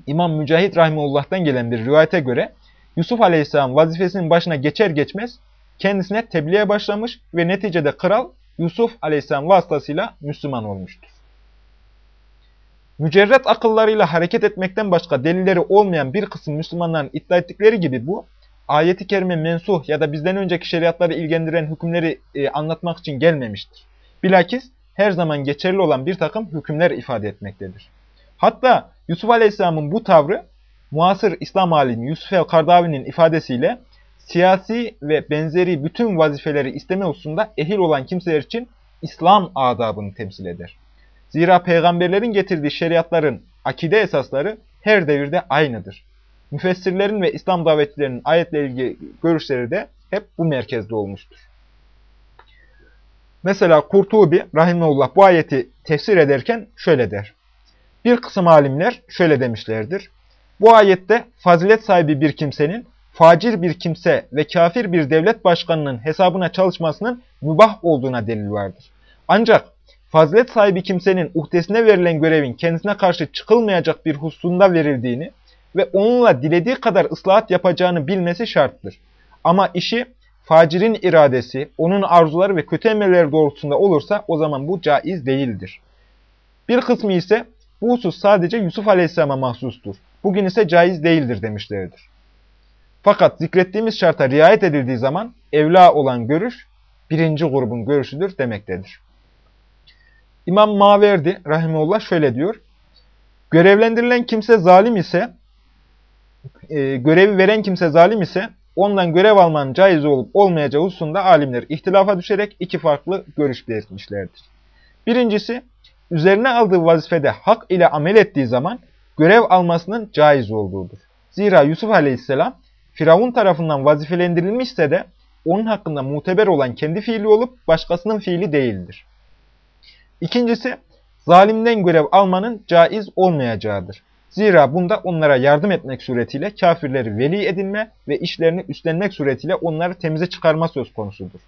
İmam Mücahit Rahimullah'tan gelen bir rivayete göre Yusuf Aleyhisselam vazifesinin başına geçer geçmez kendisine tebliğe başlamış ve neticede kral Yusuf Aleyhisselam vasıtasıyla Müslüman olmuştur. Mücerret akıllarıyla hareket etmekten başka delilleri olmayan bir kısım Müslümanların iddia ettikleri gibi bu, ayeti kerime mensuh ya da bizden önceki şeriatları ilgilendiren hükümleri e, anlatmak için gelmemiştir. Bilakis her zaman geçerli olan bir takım hükümler ifade etmektedir. Hatta Yusuf Aleyhisselam'ın bu tavrı, muasır İslam alimi Yusuf el-Kardavi'nin ifadesiyle siyasi ve benzeri bütün vazifeleri isteme hususunda ehil olan kimseler için İslam adabını temsil eder. Zira peygamberlerin getirdiği şeriatların akide esasları her devirde aynıdır. Müfessirlerin ve İslam davetçilerinin ayetle ilgili görüşleri de hep bu merkezde olmuştur. Mesela Kurtubi Rahimullah bu ayeti tefsir ederken şöyle der. Bir kısım alimler şöyle demişlerdir. Bu ayette fazilet sahibi bir kimsenin facir bir kimse ve kafir bir devlet başkanının hesabına çalışmasının mübah olduğuna delil vardır. Ancak fazilet sahibi kimsenin uhdesine verilen görevin kendisine karşı çıkılmayacak bir hususunda verildiğini ve onunla dilediği kadar ıslahat yapacağını bilmesi şarttır. Ama işi facirin iradesi, onun arzuları ve kötü emelleri doğrultusunda olursa o zaman bu caiz değildir. Bir kısmı ise bu husus sadece Yusuf Aleyhisselam'a mahsustur. Bugün ise caiz değildir demişlerdir. Fakat zikrettiğimiz şarta riayet edildiği zaman evla olan görüş birinci grubun görüşüdür demektedir. İmam Maverdi rahimullah şöyle diyor. Görevlendirilen kimse zalim ise, e, görevi veren kimse zalim ise ondan görev almanın caiz olup olmayacağı hususunda alimler ihtilafa düşerek iki farklı görüş belirtmişlerdir. Birincisi, üzerine aldığı vazifede hak ile amel ettiği zaman görev almasının caiz olduğudur. Zira Yusuf aleyhisselam Firavun tarafından vazifelendirilmişse de onun hakkında muteber olan kendi fiili olup başkasının fiili değildir. İkincisi, zalimden görev almanın caiz olmayacağıdır. Zira bunda onlara yardım etmek suretiyle kafirleri veli edinme ve işlerini üstlenmek suretiyle onları temize çıkarma söz konusudur.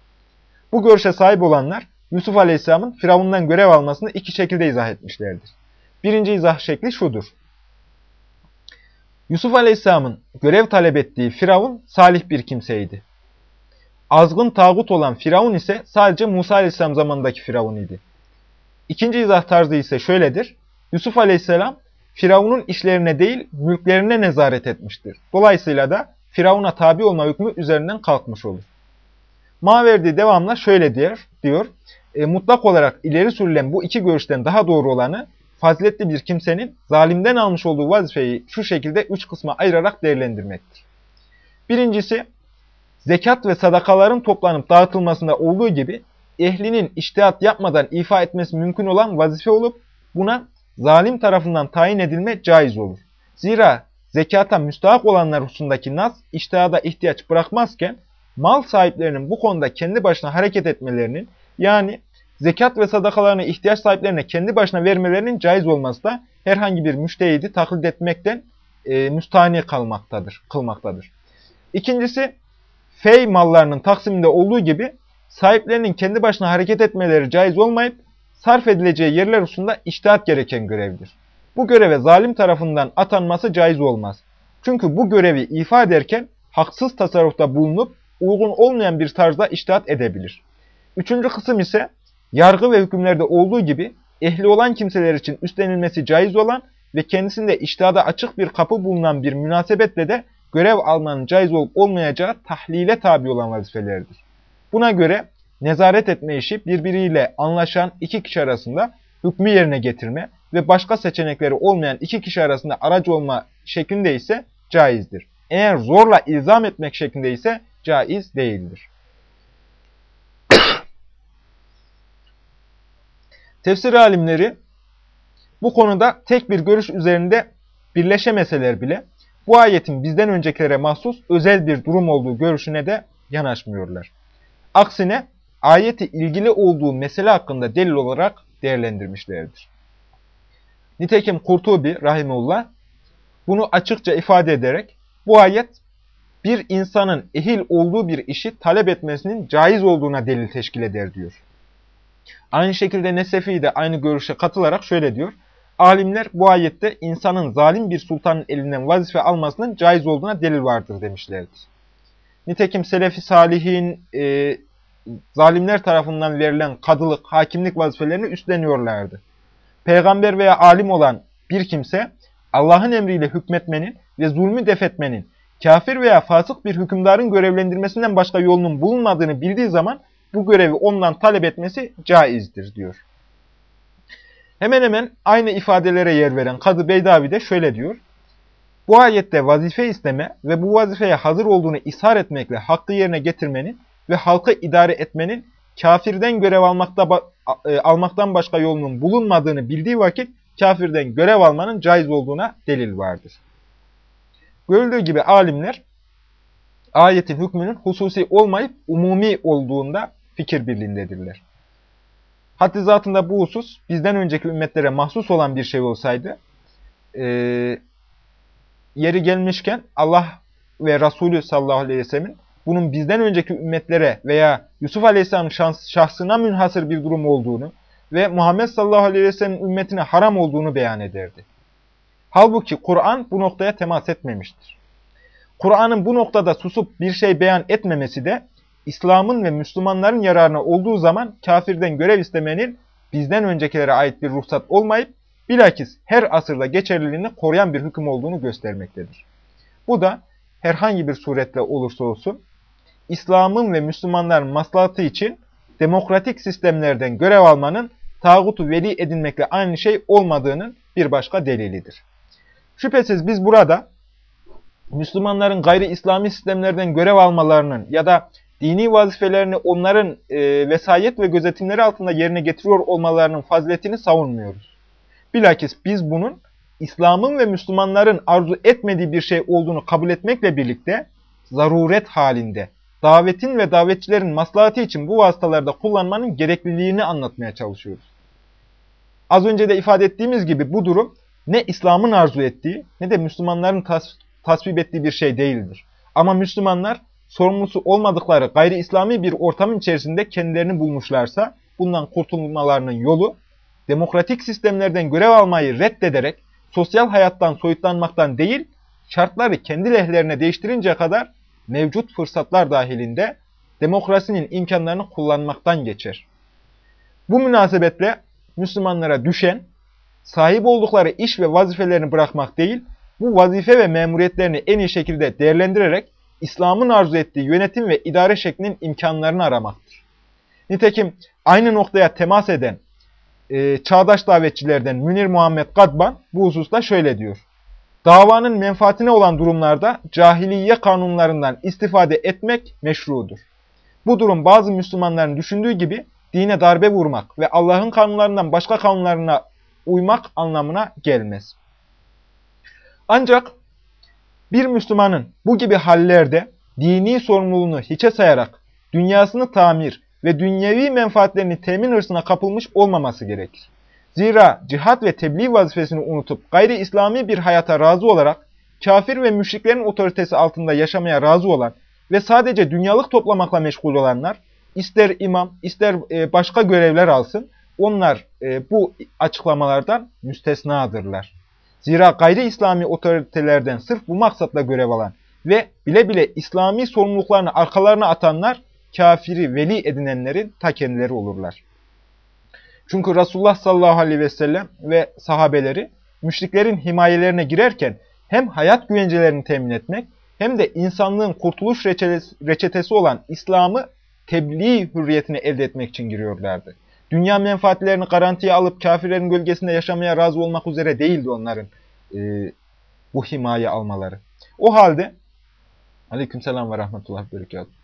Bu görüşe sahip olanlar Yusuf Aleyhisselam'ın Firavun'dan görev almasını iki şekilde izah etmişlerdir. Birinci izah şekli şudur. Yusuf Aleyhisselam'ın görev talep ettiği Firavun salih bir kimseydi. Azgın tağut olan Firavun ise sadece Musa Aleyhisselam zamanındaki Firavun idi. İkinci izah tarzı ise şöyledir. Yusuf Aleyhisselam Firavun'un işlerine değil mülklerine nezaret etmiştir. Dolayısıyla da Firavun'a tabi olma hükmü üzerinden kalkmış olur. Maverdi devamla şöyle diyor, diyor e, mutlak olarak ileri sürülen bu iki görüşten daha doğru olanı faziletli bir kimsenin zalimden almış olduğu vazifeyi şu şekilde üç kısma ayırarak değerlendirmektir. Birincisi, zekat ve sadakaların toplanıp dağıtılmasında olduğu gibi ehlinin iştihat yapmadan ifa etmesi mümkün olan vazife olup buna zalim tarafından tayin edilme caiz olur. Zira zekata müstahak olanlar hususundaki nas iştihada ihtiyaç bırakmazken mal sahiplerinin bu konuda kendi başına hareket etmelerinin yani zekat ve sadakalarını ihtiyaç sahiplerine kendi başına vermelerinin caiz olması da herhangi bir müştehidi taklit etmekten e, müstahni kalmaktadır, kılmaktadır. İkincisi, fey mallarının taksiminde olduğu gibi sahiplerinin kendi başına hareket etmeleri caiz olmayıp sarf edileceği yerler hususunda iştihat gereken görevdir. Bu göreve zalim tarafından atanması caiz olmaz. Çünkü bu görevi ifa ederken haksız tasarrufta bulunup uygun olmayan bir tarzda iştihat edebilir. Üçüncü kısım ise yargı ve hükümlerde olduğu gibi ehli olan kimseler için üstlenilmesi caiz olan ve kendisinde iştihada açık bir kapı bulunan bir münasebetle de görev almanın caiz olup olmayacağı tahlile tabi olan vazifelerdir. Buna göre nezaret etme işi birbiriyle anlaşan iki kişi arasında hükmü yerine getirme ve başka seçenekleri olmayan iki kişi arasında aracı olma şeklinde ise caizdir. Eğer zorla ilzam etmek şeklinde ise caiz değildir. Tefsir alimleri bu konuda tek bir görüş üzerinde birleşemeseler bile bu ayetin bizden öncekilere mahsus özel bir durum olduğu görüşüne de yanaşmıyorlar. Aksine ayeti ilgili olduğu mesele hakkında delil olarak değerlendirmişlerdir. Nitekim Kurtubi rahimullah bunu açıkça ifade ederek bu ayet bir insanın ehil olduğu bir işi talep etmesinin caiz olduğuna delil teşkil eder diyor. Aynı şekilde Nesefi de aynı görüşe katılarak şöyle diyor. Alimler bu ayette insanın zalim bir sultanın elinden vazife almasının caiz olduğuna delil vardır demişlerdir. Nitekim Selefi Salihin e, zalimler tarafından verilen kadılık, hakimlik vazifelerini üstleniyorlardı. Peygamber veya alim olan bir kimse Allah'ın emriyle hükmetmenin ve zulmü defetmenin, kafir veya fasık bir hükümdarın görevlendirmesinden başka yolunun bulunmadığını bildiği zaman bu görevi ondan talep etmesi caizdir diyor. Hemen hemen aynı ifadelere yer veren Kadı Beydavi de şöyle diyor. Bu ayette vazife isteme ve bu vazifeye hazır olduğunu ishar etmekle hakkı yerine getirmenin ve halkı idare etmenin kafirden görev almakta, e, almaktan başka yolunun bulunmadığını bildiği vakit kafirden görev almanın caiz olduğuna delil vardır. Görüldüğü gibi alimler ayetin hükmünün hususi olmayıp umumi olduğunda fikir birliğindedirler. Haddi zatında bu husus bizden önceki ümmetlere mahsus olan bir şey olsaydı, e, yeri gelmişken Allah ve Resulü sallallahu aleyhi ve sellemin bunun bizden önceki ümmetlere veya Yusuf aleyhisselamın şahsına münhasır bir durum olduğunu ve Muhammed sallallahu aleyhi ve sellemin ümmetine haram olduğunu beyan ederdi. Halbuki Kur'an bu noktaya temas etmemiştir. Kur'an'ın bu noktada susup bir şey beyan etmemesi de İslam'ın ve Müslümanların yararına olduğu zaman kafirden görev istemenin bizden öncekilere ait bir ruhsat olmayıp bilakis her asırda geçerliliğini koruyan bir hüküm olduğunu göstermektedir. Bu da herhangi bir suretle olursa olsun İslam'ın ve Müslümanların maslahatı için demokratik sistemlerden görev almanın tağutu veli edinmekle aynı şey olmadığının bir başka delilidir. Şüphesiz biz burada Müslümanların gayri İslami sistemlerden görev almalarının ya da dini vazifelerini onların e, vesayet ve gözetimleri altında yerine getiriyor olmalarının faziletini savunmuyoruz. Bilakis biz bunun İslam'ın ve Müslümanların arzu etmediği bir şey olduğunu kabul etmekle birlikte zaruret halinde davetin ve davetçilerin maslahatı için bu vasıtalarda kullanmanın gerekliliğini anlatmaya çalışıyoruz. Az önce de ifade ettiğimiz gibi bu durum ne İslam'ın arzu ettiği ne de Müslümanların tas tasvip ettiği bir şey değildir. Ama Müslümanlar sorumlusu olmadıkları gayri İslami bir ortamın içerisinde kendilerini bulmuşlarsa bundan kurtulmalarının yolu demokratik sistemlerden görev almayı reddederek sosyal hayattan soyutlanmaktan değil, şartları kendi lehlerine değiştirinceye kadar mevcut fırsatlar dahilinde demokrasinin imkanlarını kullanmaktan geçer. Bu münasebetle Müslümanlara düşen, sahip oldukları iş ve vazifelerini bırakmak değil, bu vazife ve memuriyetlerini en iyi şekilde değerlendirerek İslam'ın arzu ettiği yönetim ve idare şeklinin imkanlarını aramaktır. Nitekim aynı noktaya temas eden e, çağdaş davetçilerden Münir Muhammed Kadban bu hususta şöyle diyor. Davanın menfaatine olan durumlarda cahiliye kanunlarından istifade etmek meşrudur. Bu durum bazı Müslümanların düşündüğü gibi dine darbe vurmak ve Allah'ın kanunlarından başka kanunlarına uymak anlamına gelmez. Ancak bir Müslümanın bu gibi hallerde dini sorumluluğunu hiçe sayarak dünyasını tamir ve dünyevi menfaatlerini temin hırsına kapılmış olmaması gerekir. Zira cihat ve tebliğ vazifesini unutup gayri İslami bir hayata razı olarak kafir ve müşriklerin otoritesi altında yaşamaya razı olan ve sadece dünyalık toplamakla meşgul olanlar ister imam ister e, başka görevler alsın onlar e, bu açıklamalardan müstesnadırlar. Zira gayri İslami otoritelerden sırf bu maksatla görev alan ve bile bile İslami sorumluluklarını arkalarına atanlar kafiri veli edinenlerin ta kendileri olurlar. Çünkü Resulullah sallallahu aleyhi ve sellem ve sahabeleri müşriklerin himayelerine girerken hem hayat güvencelerini temin etmek hem de insanlığın kurtuluş reçetesi olan İslam'ı tebliğ hürriyetini elde etmek için giriyorlardı. Dünya menfaatlerini garantiye alıp kafirlerin gölgesinde yaşamaya razı olmak üzere değildi onların e, bu himaye almaları. O halde Aleykümselam ve rahmetullah berekatuhu.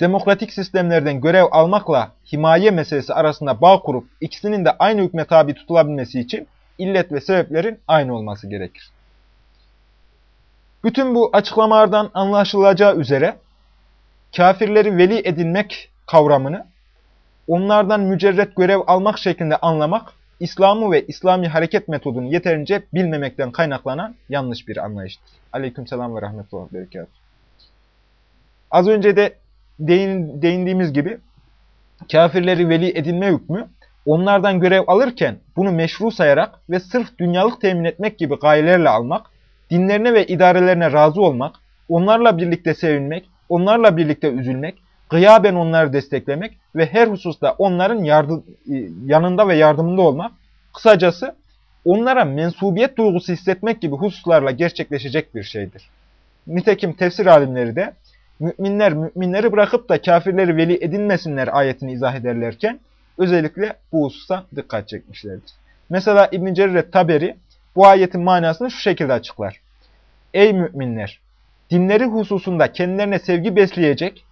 Demokratik sistemlerden görev almakla himaye meselesi arasında bağ kurup ikisinin de aynı hükme tabi tutulabilmesi için illet ve sebeplerin aynı olması gerekir. Bütün bu açıklamalardan anlaşılacağı üzere kafirleri veli edinmek kavramını onlardan mücerret görev almak şeklinde anlamak, İslam'ı ve İslami hareket metodunu yeterince bilmemekten kaynaklanan yanlış bir anlayıştır. Aleykümselam ve rahmetullah berekat. Az önce de değin, değindiğimiz gibi kafirleri veli edinme hükmü onlardan görev alırken bunu meşru sayarak ve sırf dünyalık temin etmek gibi gayelerle almak, dinlerine ve idarelerine razı olmak, onlarla birlikte sevinmek, onlarla birlikte üzülmek, gıyaben onları desteklemek ve her hususta onların yardım, e, yanında ve yardımında olmak, kısacası onlara mensubiyet duygusu hissetmek gibi hususlarla gerçekleşecek bir şeydir. Nitekim tefsir alimleri de müminler müminleri bırakıp da kafirleri veli edinmesinler ayetini izah ederlerken özellikle bu hususa dikkat çekmişlerdir. Mesela İbn-i Taberi bu ayetin manasını şu şekilde açıklar. Ey müminler! Dinleri hususunda kendilerine sevgi besleyecek,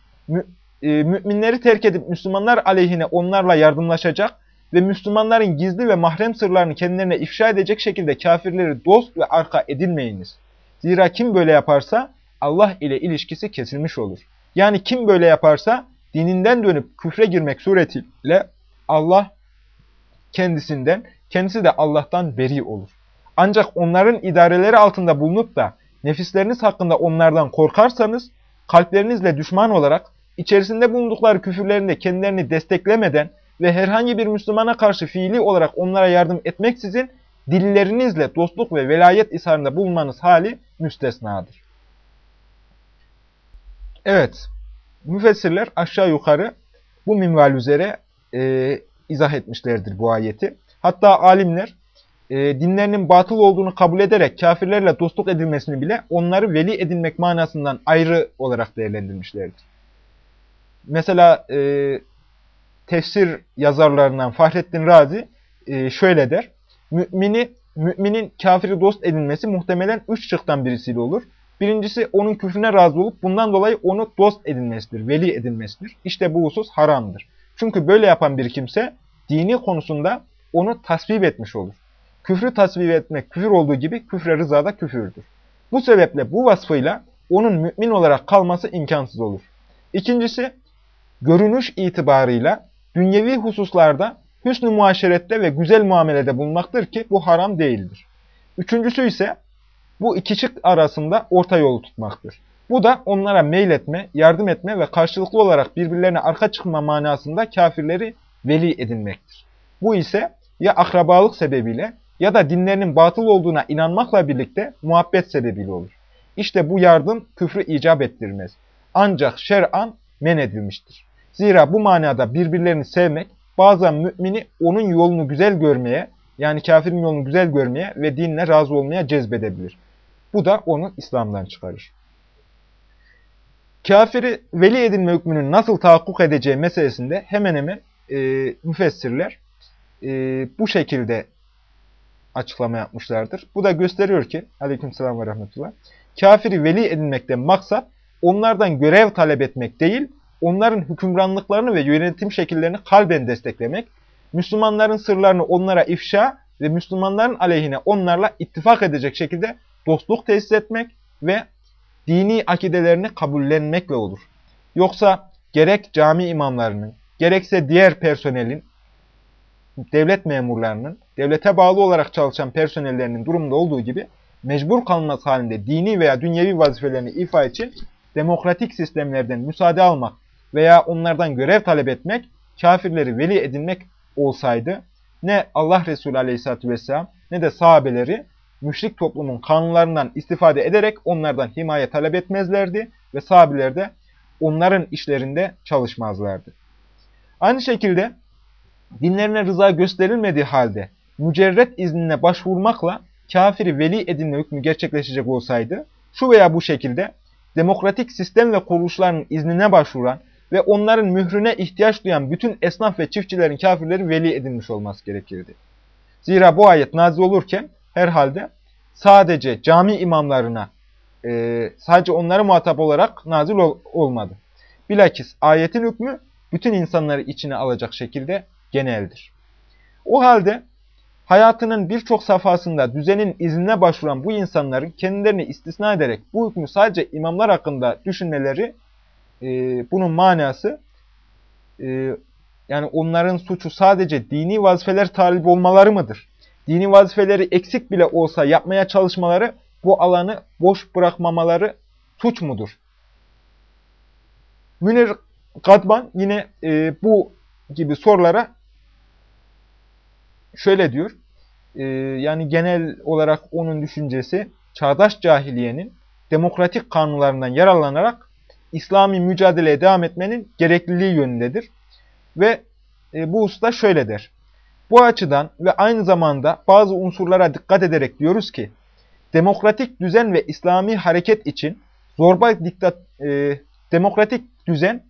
e, müminleri terk edip Müslümanlar aleyhine onlarla yardımlaşacak ve Müslümanların gizli ve mahrem sırlarını kendilerine ifşa edecek şekilde kafirleri dost ve arka edinmeyiniz. Zira kim böyle yaparsa Allah ile ilişkisi kesilmiş olur. Yani kim böyle yaparsa dininden dönüp küfre girmek suretiyle Allah kendisinden, kendisi de Allah'tan beri olur. Ancak onların idareleri altında bulunup da nefisleriniz hakkında onlardan korkarsanız, kalplerinizle düşman olarak içerisinde bulundukları küfürlerinde kendilerini desteklemeden ve herhangi bir Müslümana karşı fiili olarak onlara yardım etmeksizin dillerinizle dostluk ve velayet isharında bulunmanız hali müstesnadır. Evet, müfessirler aşağı yukarı bu minval üzere e, izah etmişlerdir bu ayeti. Hatta alimler e, dinlerinin batıl olduğunu kabul ederek kafirlerle dostluk edilmesini bile onları veli edinmek manasından ayrı olarak değerlendirmişlerdir. Mesela e, tefsir yazarlarından Fahrettin Razi e, şöyle der. Mümini, müminin kafiri dost edinmesi muhtemelen üç çıktan birisiyle olur. Birincisi onun küfrüne razı olup bundan dolayı onu dost edinmesidir, veli edinmesidir. İşte bu husus haramdır. Çünkü böyle yapan bir kimse dini konusunda onu tasvip etmiş olur. Küfrü tasvip etmek küfür olduğu gibi küfre rıza da küfürdür. Bu sebeple bu vasfıyla onun mümin olarak kalması imkansız olur. İkincisi, görünüş itibarıyla dünyevi hususlarda hüsnü muaşerette ve güzel muamelede bulunmaktır ki bu haram değildir. Üçüncüsü ise bu iki şık arasında orta yolu tutmaktır. Bu da onlara meyletme, yardım etme ve karşılıklı olarak birbirlerine arka çıkma manasında kafirleri veli edinmektir. Bu ise ya akrabalık sebebiyle ya da dinlerinin batıl olduğuna inanmakla birlikte muhabbet sebebiyle olur. İşte bu yardım küfrü icap ettirmez. Ancak şer'an men edilmiştir. Zira bu manada birbirlerini sevmek bazen mümini onun yolunu güzel görmeye, yani kafirin yolunu güzel görmeye ve dinle razı olmaya cezbedebilir. Bu da onu İslam'dan çıkarır. Kafiri veli edinme hükmünün nasıl tahakkuk edeceği meselesinde hemen hemen e, müfessirler e, bu şekilde açıklama yapmışlardır. Bu da gösteriyor ki, aleykümselam ve rahmetullah, kafiri veli edinmekten maksat onlardan görev talep etmek değil, onların hükümranlıklarını ve yönetim şekillerini kalben desteklemek, Müslümanların sırlarını onlara ifşa ve Müslümanların aleyhine onlarla ittifak edecek şekilde dostluk tesis etmek ve dini akidelerini kabullenmekle olur. Yoksa gerek cami imamlarının, gerekse diğer personelin, devlet memurlarının, devlete bağlı olarak çalışan personellerinin durumda olduğu gibi mecbur kalması halinde dini veya dünyevi vazifelerini ifa için demokratik sistemlerden müsaade almak veya onlardan görev talep etmek, kafirleri veli edinmek olsaydı, ne Allah Resulü Aleyhisselatü Vesselam ne de sahabeleri müşrik toplumun kanunlarından istifade ederek onlardan himaye talep etmezlerdi ve sahabeler de onların işlerinde çalışmazlardı. Aynı şekilde dinlerine rıza gösterilmediği halde mücerret iznine başvurmakla kafiri veli edinme hükmü gerçekleşecek olsaydı, şu veya bu şekilde demokratik sistem ve kuruluşların iznine başvuran ve onların mührüne ihtiyaç duyan bütün esnaf ve çiftçilerin kafirleri veli edinmiş olması gerekirdi. Zira bu ayet nazil olurken herhalde sadece cami imamlarına, e, sadece onlara muhatap olarak nazil ol olmadı. Bilakis ayetin hükmü bütün insanları içine alacak şekilde geneldir. O halde hayatının birçok safhasında düzenin iznine başvuran bu insanların kendilerini istisna ederek bu hükmü sadece imamlar hakkında düşünmeleri, e, bunun manası, e, yani onların suçu sadece dini vazifeler talip olmaları mıdır? Dini vazifeleri eksik bile olsa yapmaya çalışmaları, bu alanı boş bırakmamaları suç mudur? Münir Kadban yine e, bu gibi sorulara şöyle diyor. E, yani genel olarak onun düşüncesi çağdaş cahiliyenin demokratik kanunlarından yararlanarak İslami mücadeleye devam etmenin gerekliliği yönündedir. Ve e, bu usta şöyle der. Bu açıdan ve aynı zamanda bazı unsurlara dikkat ederek diyoruz ki, demokratik düzen ve İslami hareket için zorba diktat, e, demokratik düzen,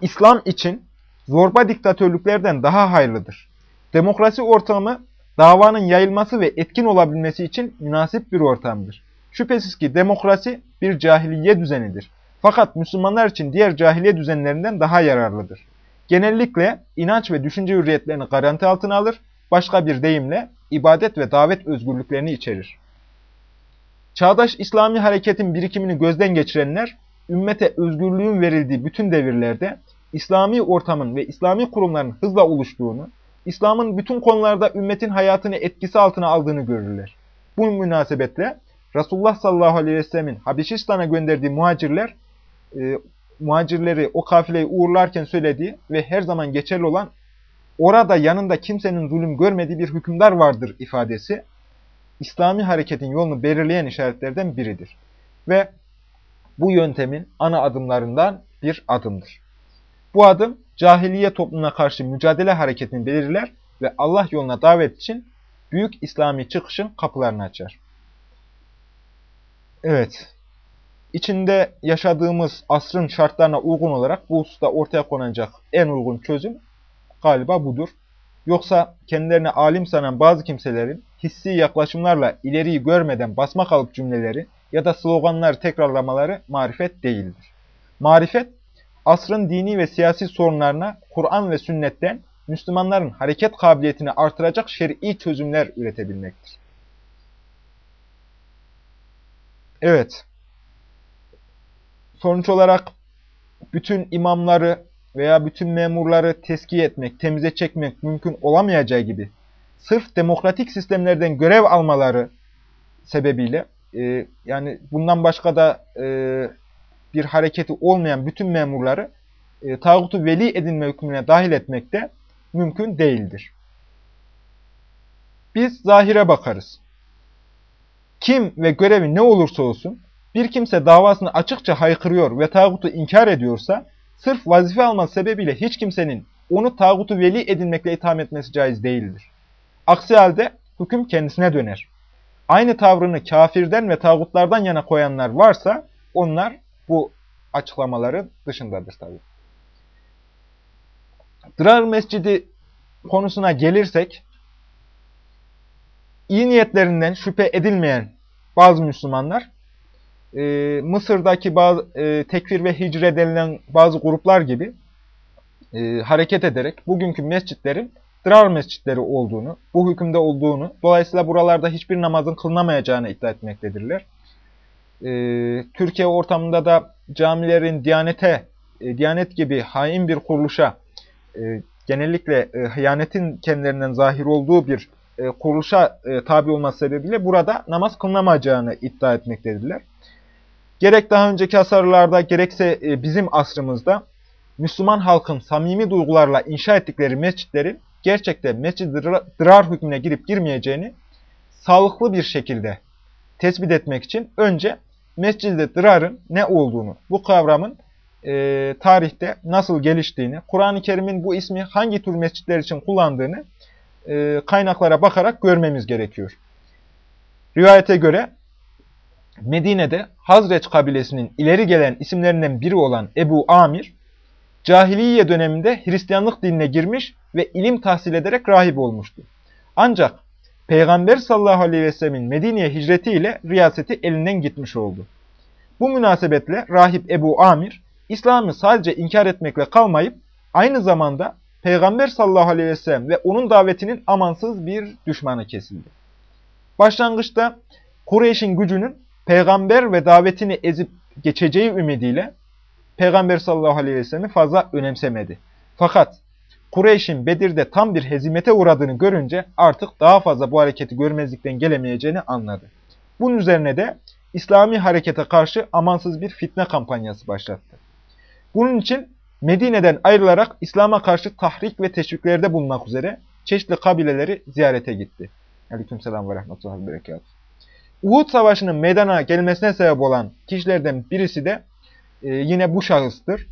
İslam için zorba diktatörlüklerden daha hayırlıdır. Demokrasi ortamı davanın yayılması ve etkin olabilmesi için münasip bir ortamdır. Şüphesiz ki demokrasi bir cahiliye düzenidir. Fakat Müslümanlar için diğer cahiliye düzenlerinden daha yararlıdır. Genellikle inanç ve düşünce hürriyetlerini garanti altına alır, başka bir deyimle ibadet ve davet özgürlüklerini içerir. Çağdaş İslami hareketin birikimini gözden geçirenler, ümmete özgürlüğün verildiği bütün devirlerde İslami ortamın ve İslami kurumların hızla oluştuğunu, İslam'ın bütün konularda ümmetin hayatını etkisi altına aldığını görürler. Bu münasebetle Resulullah sallallahu aleyhi ve sellemin Habeşistan'a gönderdiği muhacirler, e, muhacirleri o kafileyi uğurlarken söylediği ve her zaman geçerli olan orada yanında kimsenin zulüm görmediği bir hükümdar vardır ifadesi İslami hareketin yolunu belirleyen işaretlerden biridir. Ve bu yöntemin ana adımlarından bir adımdır. Bu adım cahiliye toplumuna karşı mücadele hareketini belirler ve Allah yoluna davet için büyük İslami çıkışın kapılarını açar. Evet, içinde yaşadığımız asrın şartlarına uygun olarak bu hususta ortaya konacak en uygun çözüm galiba budur. Yoksa kendilerine alim sanan bazı kimselerin hissi yaklaşımlarla ileriyi görmeden basma kalıp cümleleri ya da sloganlar tekrarlamaları marifet değildir. Marifet, asrın dini ve siyasi sorunlarına Kur'an ve sünnetten Müslümanların hareket kabiliyetini artıracak şer'i çözümler üretebilmektir. Evet. Sonuç olarak bütün imamları veya bütün memurları teskiye etmek, temize çekmek mümkün olamayacağı gibi sırf demokratik sistemlerden görev almaları sebebiyle e, yani bundan başka da e, bir hareketi olmayan bütün memurları e, tağutu veli edinme hükmüne dahil etmek de mümkün değildir. Biz zahire bakarız. Kim ve görevi ne olursa olsun bir kimse davasını açıkça haykırıyor ve tağutu inkar ediyorsa sırf vazife alması sebebiyle hiç kimsenin onu tağutu veli edinmekle itham etmesi caiz değildir. Aksi halde hüküm kendisine döner. Aynı tavrını kafirden ve tağutlardan yana koyanlar varsa onlar bu açıklamaların dışındadır tabi. Dırar Mescidi konusuna gelirsek, iyi niyetlerinden şüphe edilmeyen bazı Müslümanlar, e, Mısır'daki bazı e, tekfir ve hicre denilen bazı gruplar gibi e, hareket ederek bugünkü mescitlerin dırar mescitleri olduğunu, bu hükümde olduğunu, dolayısıyla buralarda hiçbir namazın kılınamayacağını iddia etmektedirler. Ee, Türkiye ortamında da camilerin Diyanete, e, Diyanet gibi hain bir kuruluşa, e, genellikle e, hıyanetin kendilerinden zahir olduğu bir e, kuruluşa e, tabi olması sebebiyle burada namaz kılınamayacağını iddia etmektedirler. Gerek daha önceki asırlarda gerekse e, bizim asrımızda Müslüman halkın samimi duygularla inşa ettikleri mescitleri gerçekten mescid dırar hükmüne girip girmeyeceğini sağlıklı bir şekilde tespit etmek için önce mescid-i dırarın ne olduğunu, bu kavramın e, tarihte nasıl geliştiğini, Kur'an-ı Kerim'in bu ismi hangi tür mescitler için kullandığını e, kaynaklara bakarak görmemiz gerekiyor. Rivayete göre Medine'de Hazreç kabilesinin ileri gelen isimlerinden biri olan Ebu Amir, cahiliye döneminde Hristiyanlık dinine girmiş ve ilim tahsil ederek rahip olmuştu. Ancak Peygamber sallallahu aleyhi ve sellemin Medine'ye hicretiyle riyaseti elinden gitmiş oldu. Bu münasebetle rahip Ebu Amir, İslam'ı sadece inkar etmekle kalmayıp aynı zamanda Peygamber sallallahu aleyhi ve sellem ve onun davetinin amansız bir düşmanı kesildi. Başlangıçta Kureyş'in gücünün peygamber ve davetini ezip geçeceği ümidiyle Peygamber sallallahu aleyhi ve sellem'i fazla önemsemedi. Fakat Kureyş'in Bedir'de tam bir hezimete uğradığını görünce artık daha fazla bu hareketi görmezlikten gelemeyeceğini anladı. Bunun üzerine de İslami harekete karşı amansız bir fitne kampanyası başlattı. Bunun için Medine'den ayrılarak İslam'a karşı tahrik ve teşviklerde bulunmak üzere çeşitli kabileleri ziyarete gitti. Aleykümselam ve rahmetullahi ve berekatuhu. Uhud Savaşı'nın meydana gelmesine sebep olan kişilerden birisi de e, yine bu şahıstır.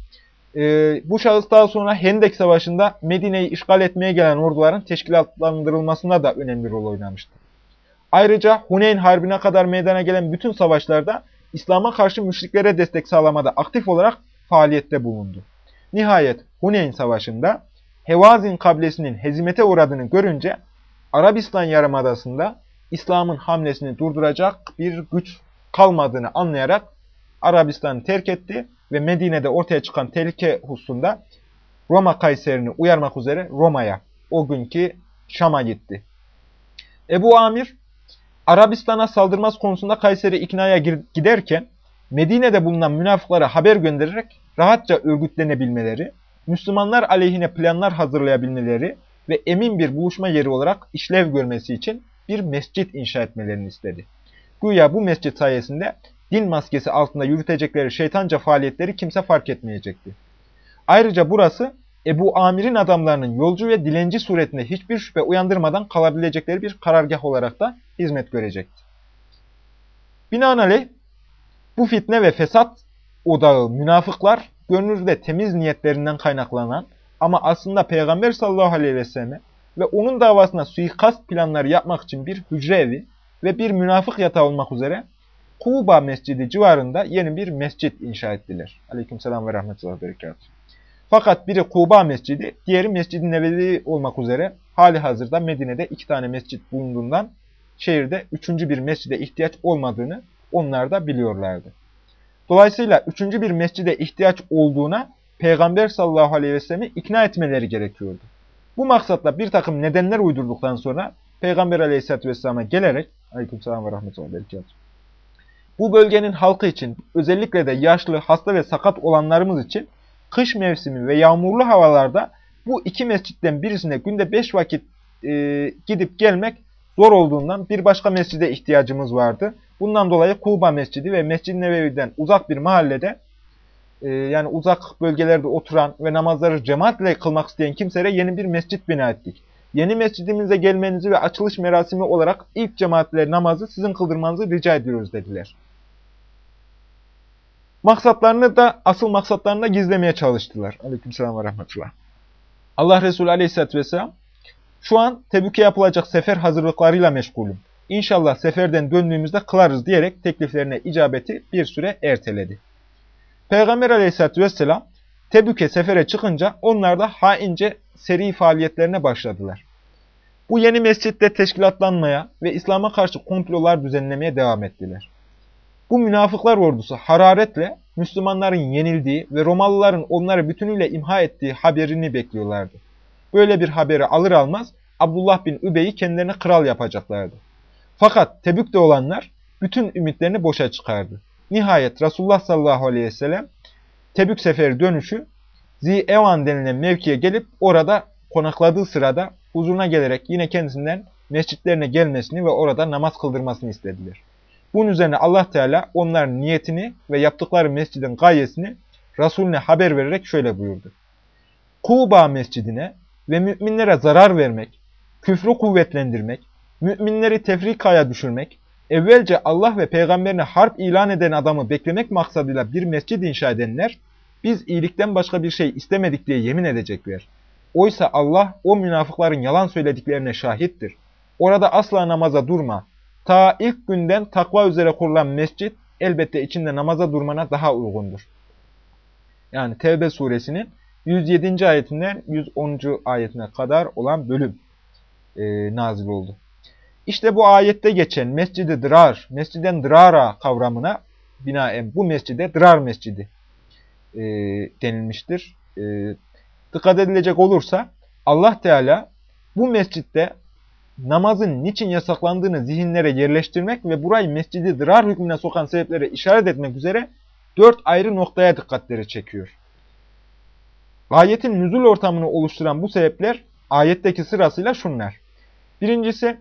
E, bu şahıs daha sonra Hendek Savaşı'nda Medine'yi işgal etmeye gelen orduların teşkilatlandırılmasında da önemli rol oynamıştır. Ayrıca Huneyn Harbi'ne kadar meydana gelen bütün savaşlarda İslam'a karşı müşriklere destek sağlamada aktif olarak faaliyette bulundu. Nihayet Huneyn Savaşı'nda Hevazin kabilesinin hezimete uğradığını görünce Arabistan Yarımadası'nda İslam'ın hamlesini durduracak bir güç kalmadığını anlayarak Arabistan'ı terk etti ve Medine'de ortaya çıkan tehlike hususunda Roma Kayseri'ni uyarmak üzere Roma'ya, o günkü Şam'a gitti. Ebu Amir, Arabistan'a saldırmaz konusunda Kayseri iknaya giderken, Medine'de bulunan münafıklara haber göndererek rahatça örgütlenebilmeleri, Müslümanlar aleyhine planlar hazırlayabilmeleri ve emin bir buluşma yeri olarak işlev görmesi için bir mescit inşa etmelerini istedi. Güya bu mescit sayesinde din maskesi altında yürütecekleri şeytanca faaliyetleri kimse fark etmeyecekti. Ayrıca burası Ebu Amir'in adamlarının yolcu ve dilenci suretinde hiçbir şüphe uyandırmadan kalabilecekleri bir karargah olarak da hizmet görecekti. Binaenaleyh bu fitne ve fesat odağı münafıklar gönülde temiz niyetlerinden kaynaklanan ama aslında Peygamber sallallahu aleyhi ve selleme ve onun davasına suikast planları yapmak için bir hücre evi ve bir münafık yatağı olmak üzere Kuba Mescidi civarında yeni bir mescit inşa ettiler. Aleykümselam ve rahmetullah berekat. Fakat biri Kuba Mescidi, diğeri Mescid-i Nebevi olmak üzere hali hazırda Medine'de iki tane mescit bulunduğundan şehirde üçüncü bir mescide ihtiyaç olmadığını onlar da biliyorlardı. Dolayısıyla üçüncü bir mescide ihtiyaç olduğuna Peygamber sallallahu aleyhi ve sellem'i ikna etmeleri gerekiyordu. Bu maksatla bir takım nedenler uydurduktan sonra Peygamber aleyhisselatü vesselam'a gelerek aleykümselam ve rahmetullah berekat. Bu bölgenin halkı için özellikle de yaşlı, hasta ve sakat olanlarımız için kış mevsimi ve yağmurlu havalarda bu iki mescitten birisine günde beş vakit e, gidip gelmek zor olduğundan bir başka mescide ihtiyacımız vardı. Bundan dolayı Kuba Mescidi ve Mescid-i Nebevi'den uzak bir mahallede e, yani uzak bölgelerde oturan ve namazları cemaatle kılmak isteyen kimselere yeni bir mescit bina ettik. Yeni mescidimize gelmenizi ve açılış merasimi olarak ilk cemaatle namazı sizin kıldırmanızı rica ediyoruz dediler. Maksatlarını da asıl maksatlarını da gizlemeye çalıştılar. Aleykümselam ve rahmetullah. Allah Resulü Aleyhisselatü vesselam şu an Tebük'e yapılacak sefer hazırlıklarıyla meşgulüm. İnşallah seferden döndüğümüzde kılarız diyerek tekliflerine icabeti bir süre erteledi. Peygamber aleyhissalatü vesselam Tebük'e sefere çıkınca onlar da haince seri faaliyetlerine başladılar. Bu yeni mescitte teşkilatlanmaya ve İslam'a karşı komplolar düzenlemeye devam ettiler. Bu münafıklar ordusu hararetle Müslümanların yenildiği ve Romalıların onları bütünüyle imha ettiği haberini bekliyorlardı. Böyle bir haberi alır almaz Abdullah bin Übey'i kendilerine kral yapacaklardı. Fakat Tebük'te olanlar bütün ümitlerini boşa çıkardı. Nihayet Resulullah sallallahu aleyhi ve sellem Tebük seferi dönüşü Zi-Evan denilen mevkiye gelip orada konakladığı sırada huzuruna gelerek yine kendisinden mescitlerine gelmesini ve orada namaz kıldırmasını istediler. Bunun üzerine Allah Teala onların niyetini ve yaptıkları mescidin gayesini Resulüne haber vererek şöyle buyurdu. Kuba mescidine ve müminlere zarar vermek, küfrü kuvvetlendirmek, müminleri tefrikaya düşürmek, evvelce Allah ve peygamberine harp ilan eden adamı beklemek maksadıyla bir mescid inşa edenler, biz iyilikten başka bir şey istemedik diye yemin edecekler. Oysa Allah o münafıkların yalan söylediklerine şahittir. Orada asla namaza durma. Ta ilk günden takva üzere kurulan mescit elbette içinde namaza durmana daha uygundur. Yani Tevbe suresinin 107. ayetinden 110. ayetine kadar olan bölüm e, nazil oldu. İşte bu ayette geçen mescidi dırar, mesciden dırara kavramına binaen bu mescide dırar mescidi e, denilmiştir. E, dikkat edilecek olursa Allah Teala bu mescitte namazın niçin yasaklandığını zihinlere yerleştirmek ve burayı mescidi dırar hükmüne sokan sebeplere işaret etmek üzere dört ayrı noktaya dikkatleri çekiyor. Ayetin nüzul ortamını oluşturan bu sebepler ayetteki sırasıyla şunlar. Birincisi,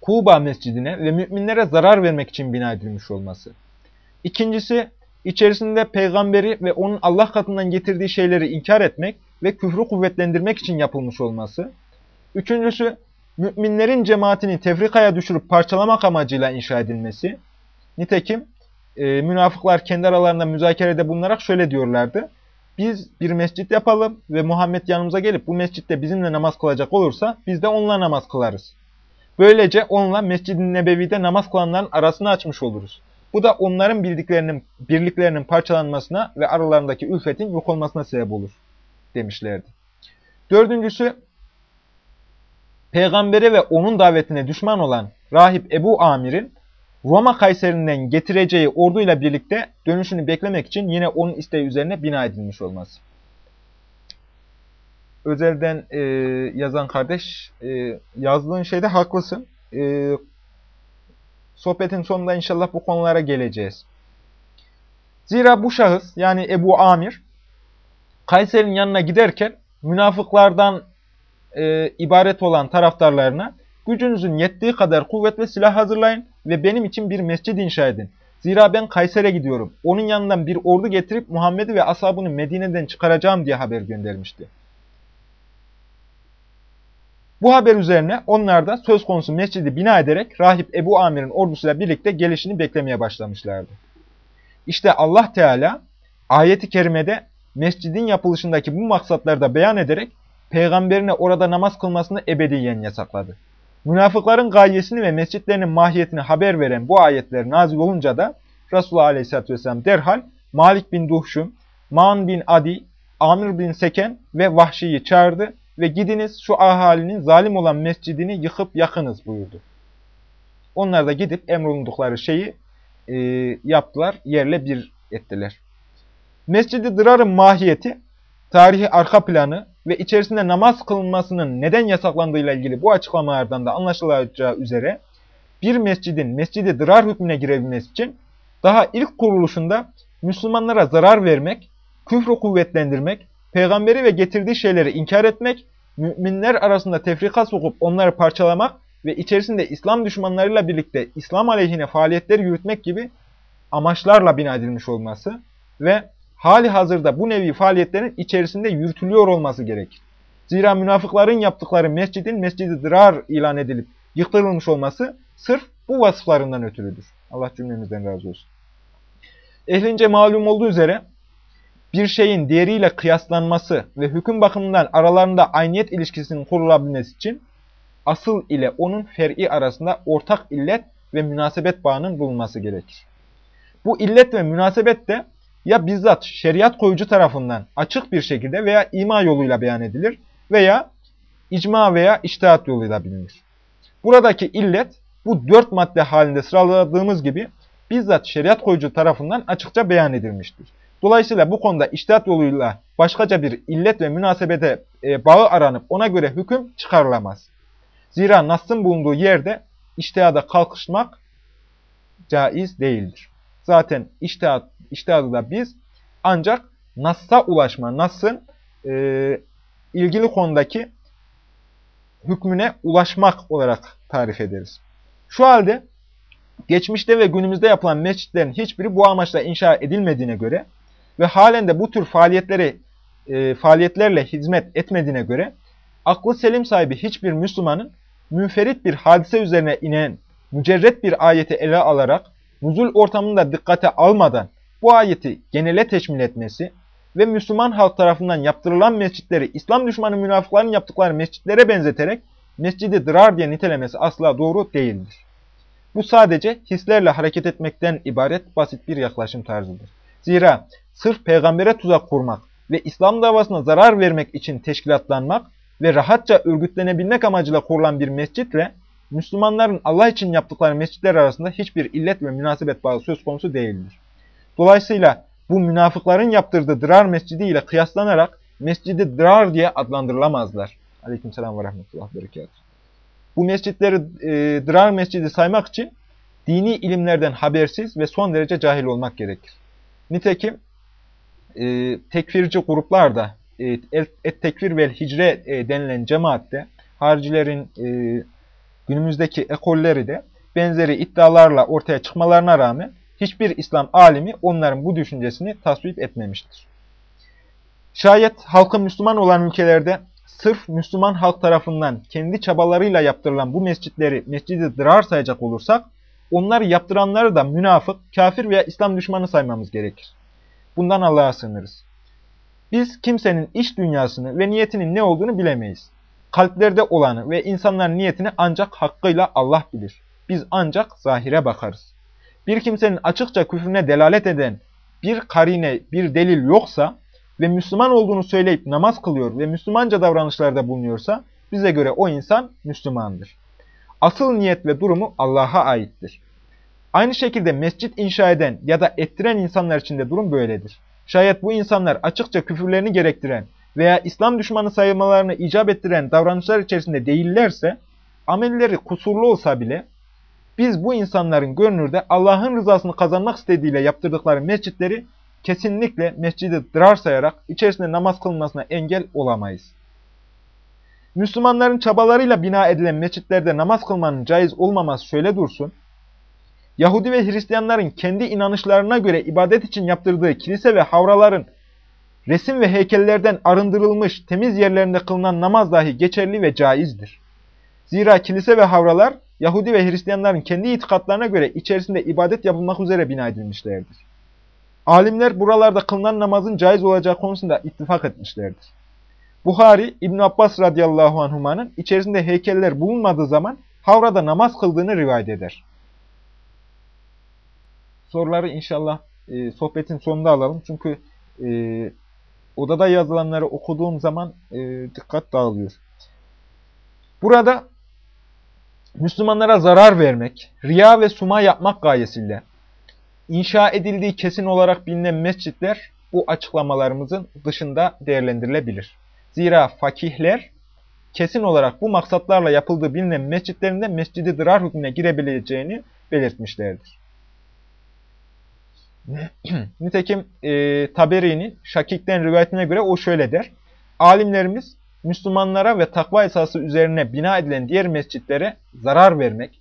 Kuba mescidine ve müminlere zarar vermek için bina edilmiş olması. İkincisi, içerisinde peygamberi ve onun Allah katından getirdiği şeyleri inkar etmek ve küfrü kuvvetlendirmek için yapılmış olması. Üçüncüsü, müminlerin cemaatini tefrikaya düşürüp parçalamak amacıyla inşa edilmesi. Nitekim e, münafıklar kendi aralarında müzakerede bulunarak şöyle diyorlardı. Biz bir mescit yapalım ve Muhammed yanımıza gelip bu mescitte bizimle namaz kılacak olursa biz de onunla namaz kılarız. Böylece onunla Mescid-i Nebevi'de namaz kılanların arasını açmış oluruz. Bu da onların bildiklerinin, birliklerinin parçalanmasına ve aralarındaki ülfetin yok olmasına sebep olur demişlerdi. Dördüncüsü, peygambere ve onun davetine düşman olan rahip Ebu Amir'in Roma Kayseri'nden getireceği orduyla birlikte dönüşünü beklemek için yine onun isteği üzerine bina edilmiş olması. Özelden e, yazan kardeş, e, yazdığın şeyde haklısın. E, sohbetin sonunda inşallah bu konulara geleceğiz. Zira bu şahıs yani Ebu Amir Kayseri'nin yanına giderken münafıklardan e, ibaret olan taraftarlarına gücünüzün yettiği kadar kuvvet ve silah hazırlayın ve benim için bir mescid inşa edin. Zira ben Kayser'e gidiyorum. Onun yanından bir ordu getirip Muhammed'i ve ashabını Medine'den çıkaracağım diye haber göndermişti. Bu haber üzerine onlar da söz konusu mescidi bina ederek Rahip Ebu Amir'in ordusuyla birlikte gelişini beklemeye başlamışlardı. İşte Allah Teala ayeti kerimede mescidin yapılışındaki bu maksatları da beyan ederek peygamberine orada namaz kılmasını ebediyen yasakladı. Münafıkların gayesini ve mescitlerinin mahiyetini haber veren bu ayetler nazil olunca da Resulullah Aleyhisselatü Vesselam derhal Malik bin Duhşum, Maan bin Adi, Amir bin Seken ve Vahşi'yi çağırdı ve gidiniz şu ahalinin zalim olan mescidini yıkıp yakınız buyurdu. Onlar da gidip emrolundukları şeyi e, yaptılar, yerle bir ettiler. Mescidi Dırar'ın mahiyeti, tarihi arka planı ve içerisinde namaz kılınmasının neden yasaklandığıyla ilgili bu açıklamalardan da anlaşılacağı üzere bir mescidin mescidi dırar hükmüne girebilmesi için daha ilk kuruluşunda Müslümanlara zarar vermek küfrü kuvvetlendirmek, peygamberi ve getirdiği şeyleri inkar etmek, müminler arasında tefrika sokup onları parçalamak ve içerisinde İslam düşmanlarıyla birlikte İslam aleyhine faaliyetler yürütmek gibi amaçlarla bina edilmiş olması ve hali hazırda bu nevi faaliyetlerin içerisinde yürütülüyor olması gerekir. Zira münafıkların yaptıkları mescidin mescidi dırar ilan edilip yıktırılmış olması sırf bu vasıflarından ötürüdür. Allah cümlemizden razı olsun. Ehlince malum olduğu üzere bir şeyin diğeriyle kıyaslanması ve hüküm bakımından aralarında ayniyet ilişkisinin kurulabilmesi için asıl ile onun fer'i arasında ortak illet ve münasebet bağının bulunması gerekir. Bu illet ve münasebet de ya bizzat şeriat koyucu tarafından açık bir şekilde veya ima yoluyla beyan edilir veya icma veya iştihat yoluyla bilinir. Buradaki illet bu dört madde halinde sıraladığımız gibi bizzat şeriat koyucu tarafından açıkça beyan edilmiştir. Dolayısıyla bu konuda iştihat yoluyla başkaca bir illet ve münasebete e, bağı aranıp ona göre hüküm çıkarılamaz. Zira Nas'ın bulunduğu yerde iştihada kalkışmak caiz değildir. Zaten iştihat, iştihadı da biz ancak Nas'a ulaşma, Nas'ın e, ilgili konudaki hükmüne ulaşmak olarak tarif ederiz. Şu halde geçmişte ve günümüzde yapılan mescitlerin hiçbiri bu amaçla inşa edilmediğine göre ve halen de bu tür faaliyetleri e, faaliyetlerle hizmet etmediğine göre aklı selim sahibi hiçbir Müslümanın münferit bir hadise üzerine inen mücerret bir ayeti ele alarak nuzul ortamında dikkate almadan bu ayeti genele teşmil etmesi ve Müslüman halk tarafından yaptırılan mescitleri İslam düşmanı münafıkların yaptıkları mescitlere benzeterek mescidi dırar diye nitelemesi asla doğru değildir. Bu sadece hislerle hareket etmekten ibaret basit bir yaklaşım tarzıdır. Zira sırf peygambere tuzak kurmak ve İslam davasına zarar vermek için teşkilatlanmak ve rahatça örgütlenebilmek amacıyla kurulan bir mescitle Müslümanların Allah için yaptıkları mescitler arasında hiçbir illet ve münasebet bağı söz konusu değildir. Dolayısıyla bu münafıkların yaptırdığı Dırar Mescidi ile kıyaslanarak Mescidi Dırar diye adlandırılamazlar. Aleykümselam ve rahmetullah berekat. Bu mescitleri e, Dırar Mescidi saymak için dini ilimlerden habersiz ve son derece cahil olmak gerekir. Nitekim e, tekfirci gruplar da e, et tekfir ve hicre e, denilen cemaatte haricilerin e, günümüzdeki ekolleri de benzeri iddialarla ortaya çıkmalarına rağmen hiçbir İslam alimi onların bu düşüncesini tasvip etmemiştir. Şayet halkı Müslüman olan ülkelerde sırf Müslüman halk tarafından kendi çabalarıyla yaptırılan bu mescitleri mescidi dırar sayacak olursak, onları yaptıranları da münafık, kafir veya İslam düşmanı saymamız gerekir. Bundan Allah'a sığınırız. Biz kimsenin iş dünyasını ve niyetinin ne olduğunu bilemeyiz. Kalplerde olanı ve insanların niyetini ancak hakkıyla Allah bilir. Biz ancak zahire bakarız. Bir kimsenin açıkça küfrüne delalet eden bir karine, bir delil yoksa ve Müslüman olduğunu söyleyip namaz kılıyor ve Müslümanca davranışlarda bulunuyorsa bize göre o insan Müslümandır. Asıl niyet ve durumu Allah'a aittir. Aynı şekilde mescit inşa eden ya da ettiren insanlar için de durum böyledir. Şayet bu insanlar açıkça küfürlerini gerektiren veya İslam düşmanı sayılmalarını icap ettiren davranışlar içerisinde değillerse, amelleri kusurlu olsa bile, biz bu insanların görünürde Allah'ın rızasını kazanmak istediğiyle yaptırdıkları mescitleri kesinlikle mescidi dırar sayarak içerisinde namaz kılınmasına engel olamayız. Müslümanların çabalarıyla bina edilen mescitlerde namaz kılmanın caiz olmaması şöyle dursun. Yahudi ve Hristiyanların kendi inanışlarına göre ibadet için yaptırdığı kilise ve havraların resim ve heykellerden arındırılmış temiz yerlerinde kılınan namaz dahi geçerli ve caizdir. Zira kilise ve havralar Yahudi ve Hristiyanların kendi itikatlarına göre içerisinde ibadet yapılmak üzere bina edilmişlerdir. Alimler buralarda kılınan namazın caiz olacağı konusunda ittifak etmişlerdir. Buhari, İbn Abbas radıyallahu anhumanın içerisinde heykeller bulunmadığı zaman havrada namaz kıldığını rivayet eder. Soruları inşallah e, sohbetin sonunda alalım. Çünkü e, odada yazılanları okuduğum zaman e, dikkat dağılıyor. Burada Müslümanlara zarar vermek, riya ve suma yapmak gayesiyle inşa edildiği kesin olarak bilinen mescitler bu açıklamalarımızın dışında değerlendirilebilir. Zira fakihler kesin olarak bu maksatlarla yapıldığı bilinen mescitlerinde mescidi dırar hükmüne girebileceğini belirtmişlerdir. Nitekim e, Taberi'nin Şakik'ten rivayetine göre o şöyle der. Alimlerimiz Müslümanlara ve takva esası üzerine bina edilen diğer mescitlere zarar vermek,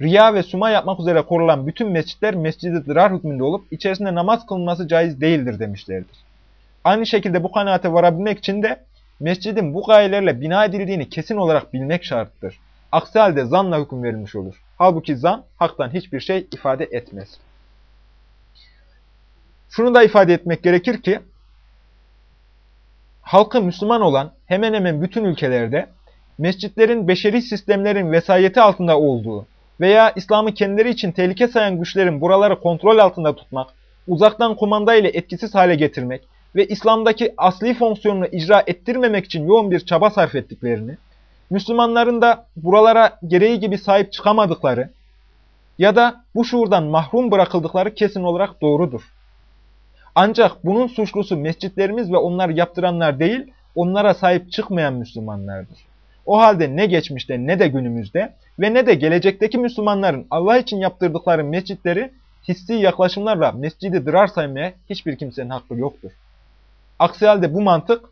riya ve suma yapmak üzere korulan bütün mescitler mescidi dırar hükmünde olup içerisinde namaz kılınması caiz değildir demişlerdir. Aynı şekilde bu kanaate varabilmek için de mescidin bu gayelerle bina edildiğini kesin olarak bilmek şarttır. Aksi halde zanla hüküm verilmiş olur. Halbuki zan haktan hiçbir şey ifade etmez. Şunu da ifade etmek gerekir ki, halkı Müslüman olan hemen hemen bütün ülkelerde mescitlerin beşeri sistemlerin vesayeti altında olduğu veya İslam'ı kendileri için tehlike sayan güçlerin buraları kontrol altında tutmak, uzaktan kumanda ile etkisiz hale getirmek ve İslam'daki asli fonksiyonunu icra ettirmemek için yoğun bir çaba sarf ettiklerini, Müslümanların da buralara gereği gibi sahip çıkamadıkları ya da bu şuurdan mahrum bırakıldıkları kesin olarak doğrudur. Ancak bunun suçlusu mescitlerimiz ve onları yaptıranlar değil, onlara sahip çıkmayan Müslümanlardır. O halde ne geçmişte ne de günümüzde ve ne de gelecekteki Müslümanların Allah için yaptırdıkları mescitleri hissi yaklaşımlarla mescidi dırar saymaya hiçbir kimsenin hakkı yoktur. Aksi halde bu mantık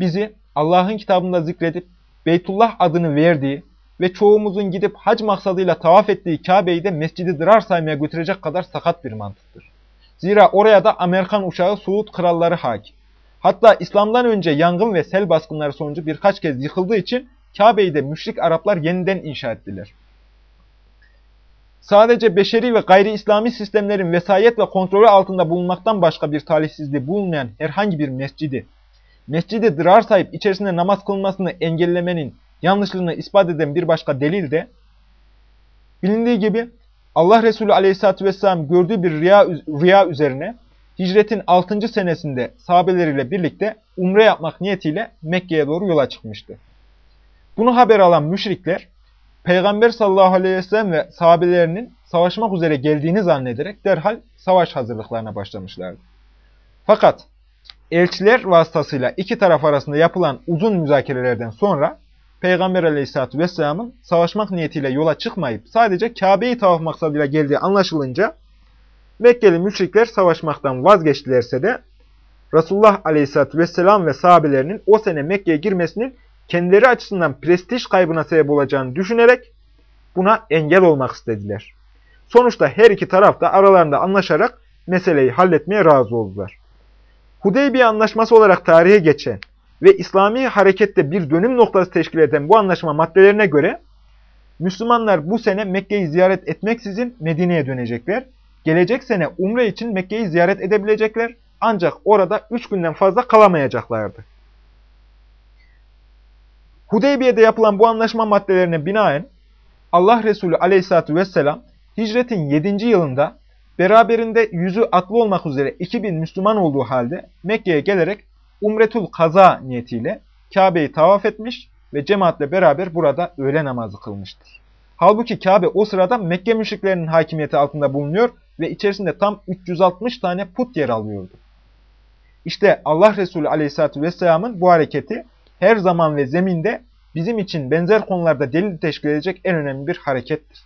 bizi Allah'ın kitabında zikredip Beytullah adını verdiği ve çoğumuzun gidip hac maksadıyla tavaf ettiği Kabe'yi de mescidi dırar saymaya götürecek kadar sakat bir mantıktır. Zira oraya da Amerikan uçağı Suud kralları hakim. Hatta İslam'dan önce yangın ve sel baskınları sonucu birkaç kez yıkıldığı için Kabe'yi de müşrik Araplar yeniden inşa ettiler. Sadece beşeri ve gayri İslami sistemlerin vesayet ve kontrolü altında bulunmaktan başka bir talihsizliği bulunmayan herhangi bir mescidi, mescidi dırar sayıp içerisinde namaz kılmasını engellemenin yanlışlığını ispat eden bir başka delil de, bilindiği gibi Allah Resulü Aleyhisselatü Vesselam gördüğü bir rüya, rüya üzerine hicretin 6. senesinde sahabeleriyle birlikte umre yapmak niyetiyle Mekke'ye doğru yola çıkmıştı. Bunu haber alan müşrikler, Peygamber sallallahu aleyhi ve sellem ve sahabelerinin savaşmak üzere geldiğini zannederek derhal savaş hazırlıklarına başlamışlardı. Fakat elçiler vasıtasıyla iki taraf arasında yapılan uzun müzakerelerden sonra Peygamber aleyhissalatü vesselamın savaşmak niyetiyle yola çıkmayıp sadece Kabe'yi tavaf maksadıyla geldiği anlaşılınca Mekkeli müşrikler savaşmaktan vazgeçtilerse de Resulullah aleyhissalatü vesselam ve sahabelerinin o sene Mekke'ye girmesinin kendileri açısından prestij kaybına sebep olacağını düşünerek buna engel olmak istediler. Sonuçta her iki taraf da aralarında anlaşarak meseleyi halletmeye razı oldular. Hudeybiye Anlaşması olarak tarihe geçen ve İslami harekette bir dönüm noktası teşkil eden bu anlaşma maddelerine göre Müslümanlar bu sene Mekke'yi ziyaret etmeksizin Medine'ye dönecekler. Gelecek sene umre için Mekke'yi ziyaret edebilecekler ancak orada üç günden fazla kalamayacaklardı. Hudeybiye'de yapılan bu anlaşma maddelerine binaen Allah Resulü aleyhissalatü vesselam hicretin 7. yılında beraberinde yüzü atlı olmak üzere 2000 Müslüman olduğu halde Mekke'ye gelerek Umretul Kaza niyetiyle Kabe'yi tavaf etmiş ve cemaatle beraber burada öğle namazı kılmıştır. Halbuki Kabe o sırada Mekke müşriklerinin hakimiyeti altında bulunuyor ve içerisinde tam 360 tane put yer alıyordu. İşte Allah Resulü Aleyhisselatü Vesselam'ın bu hareketi her zaman ve zeminde bizim için benzer konularda delil teşkil edecek en önemli bir harekettir.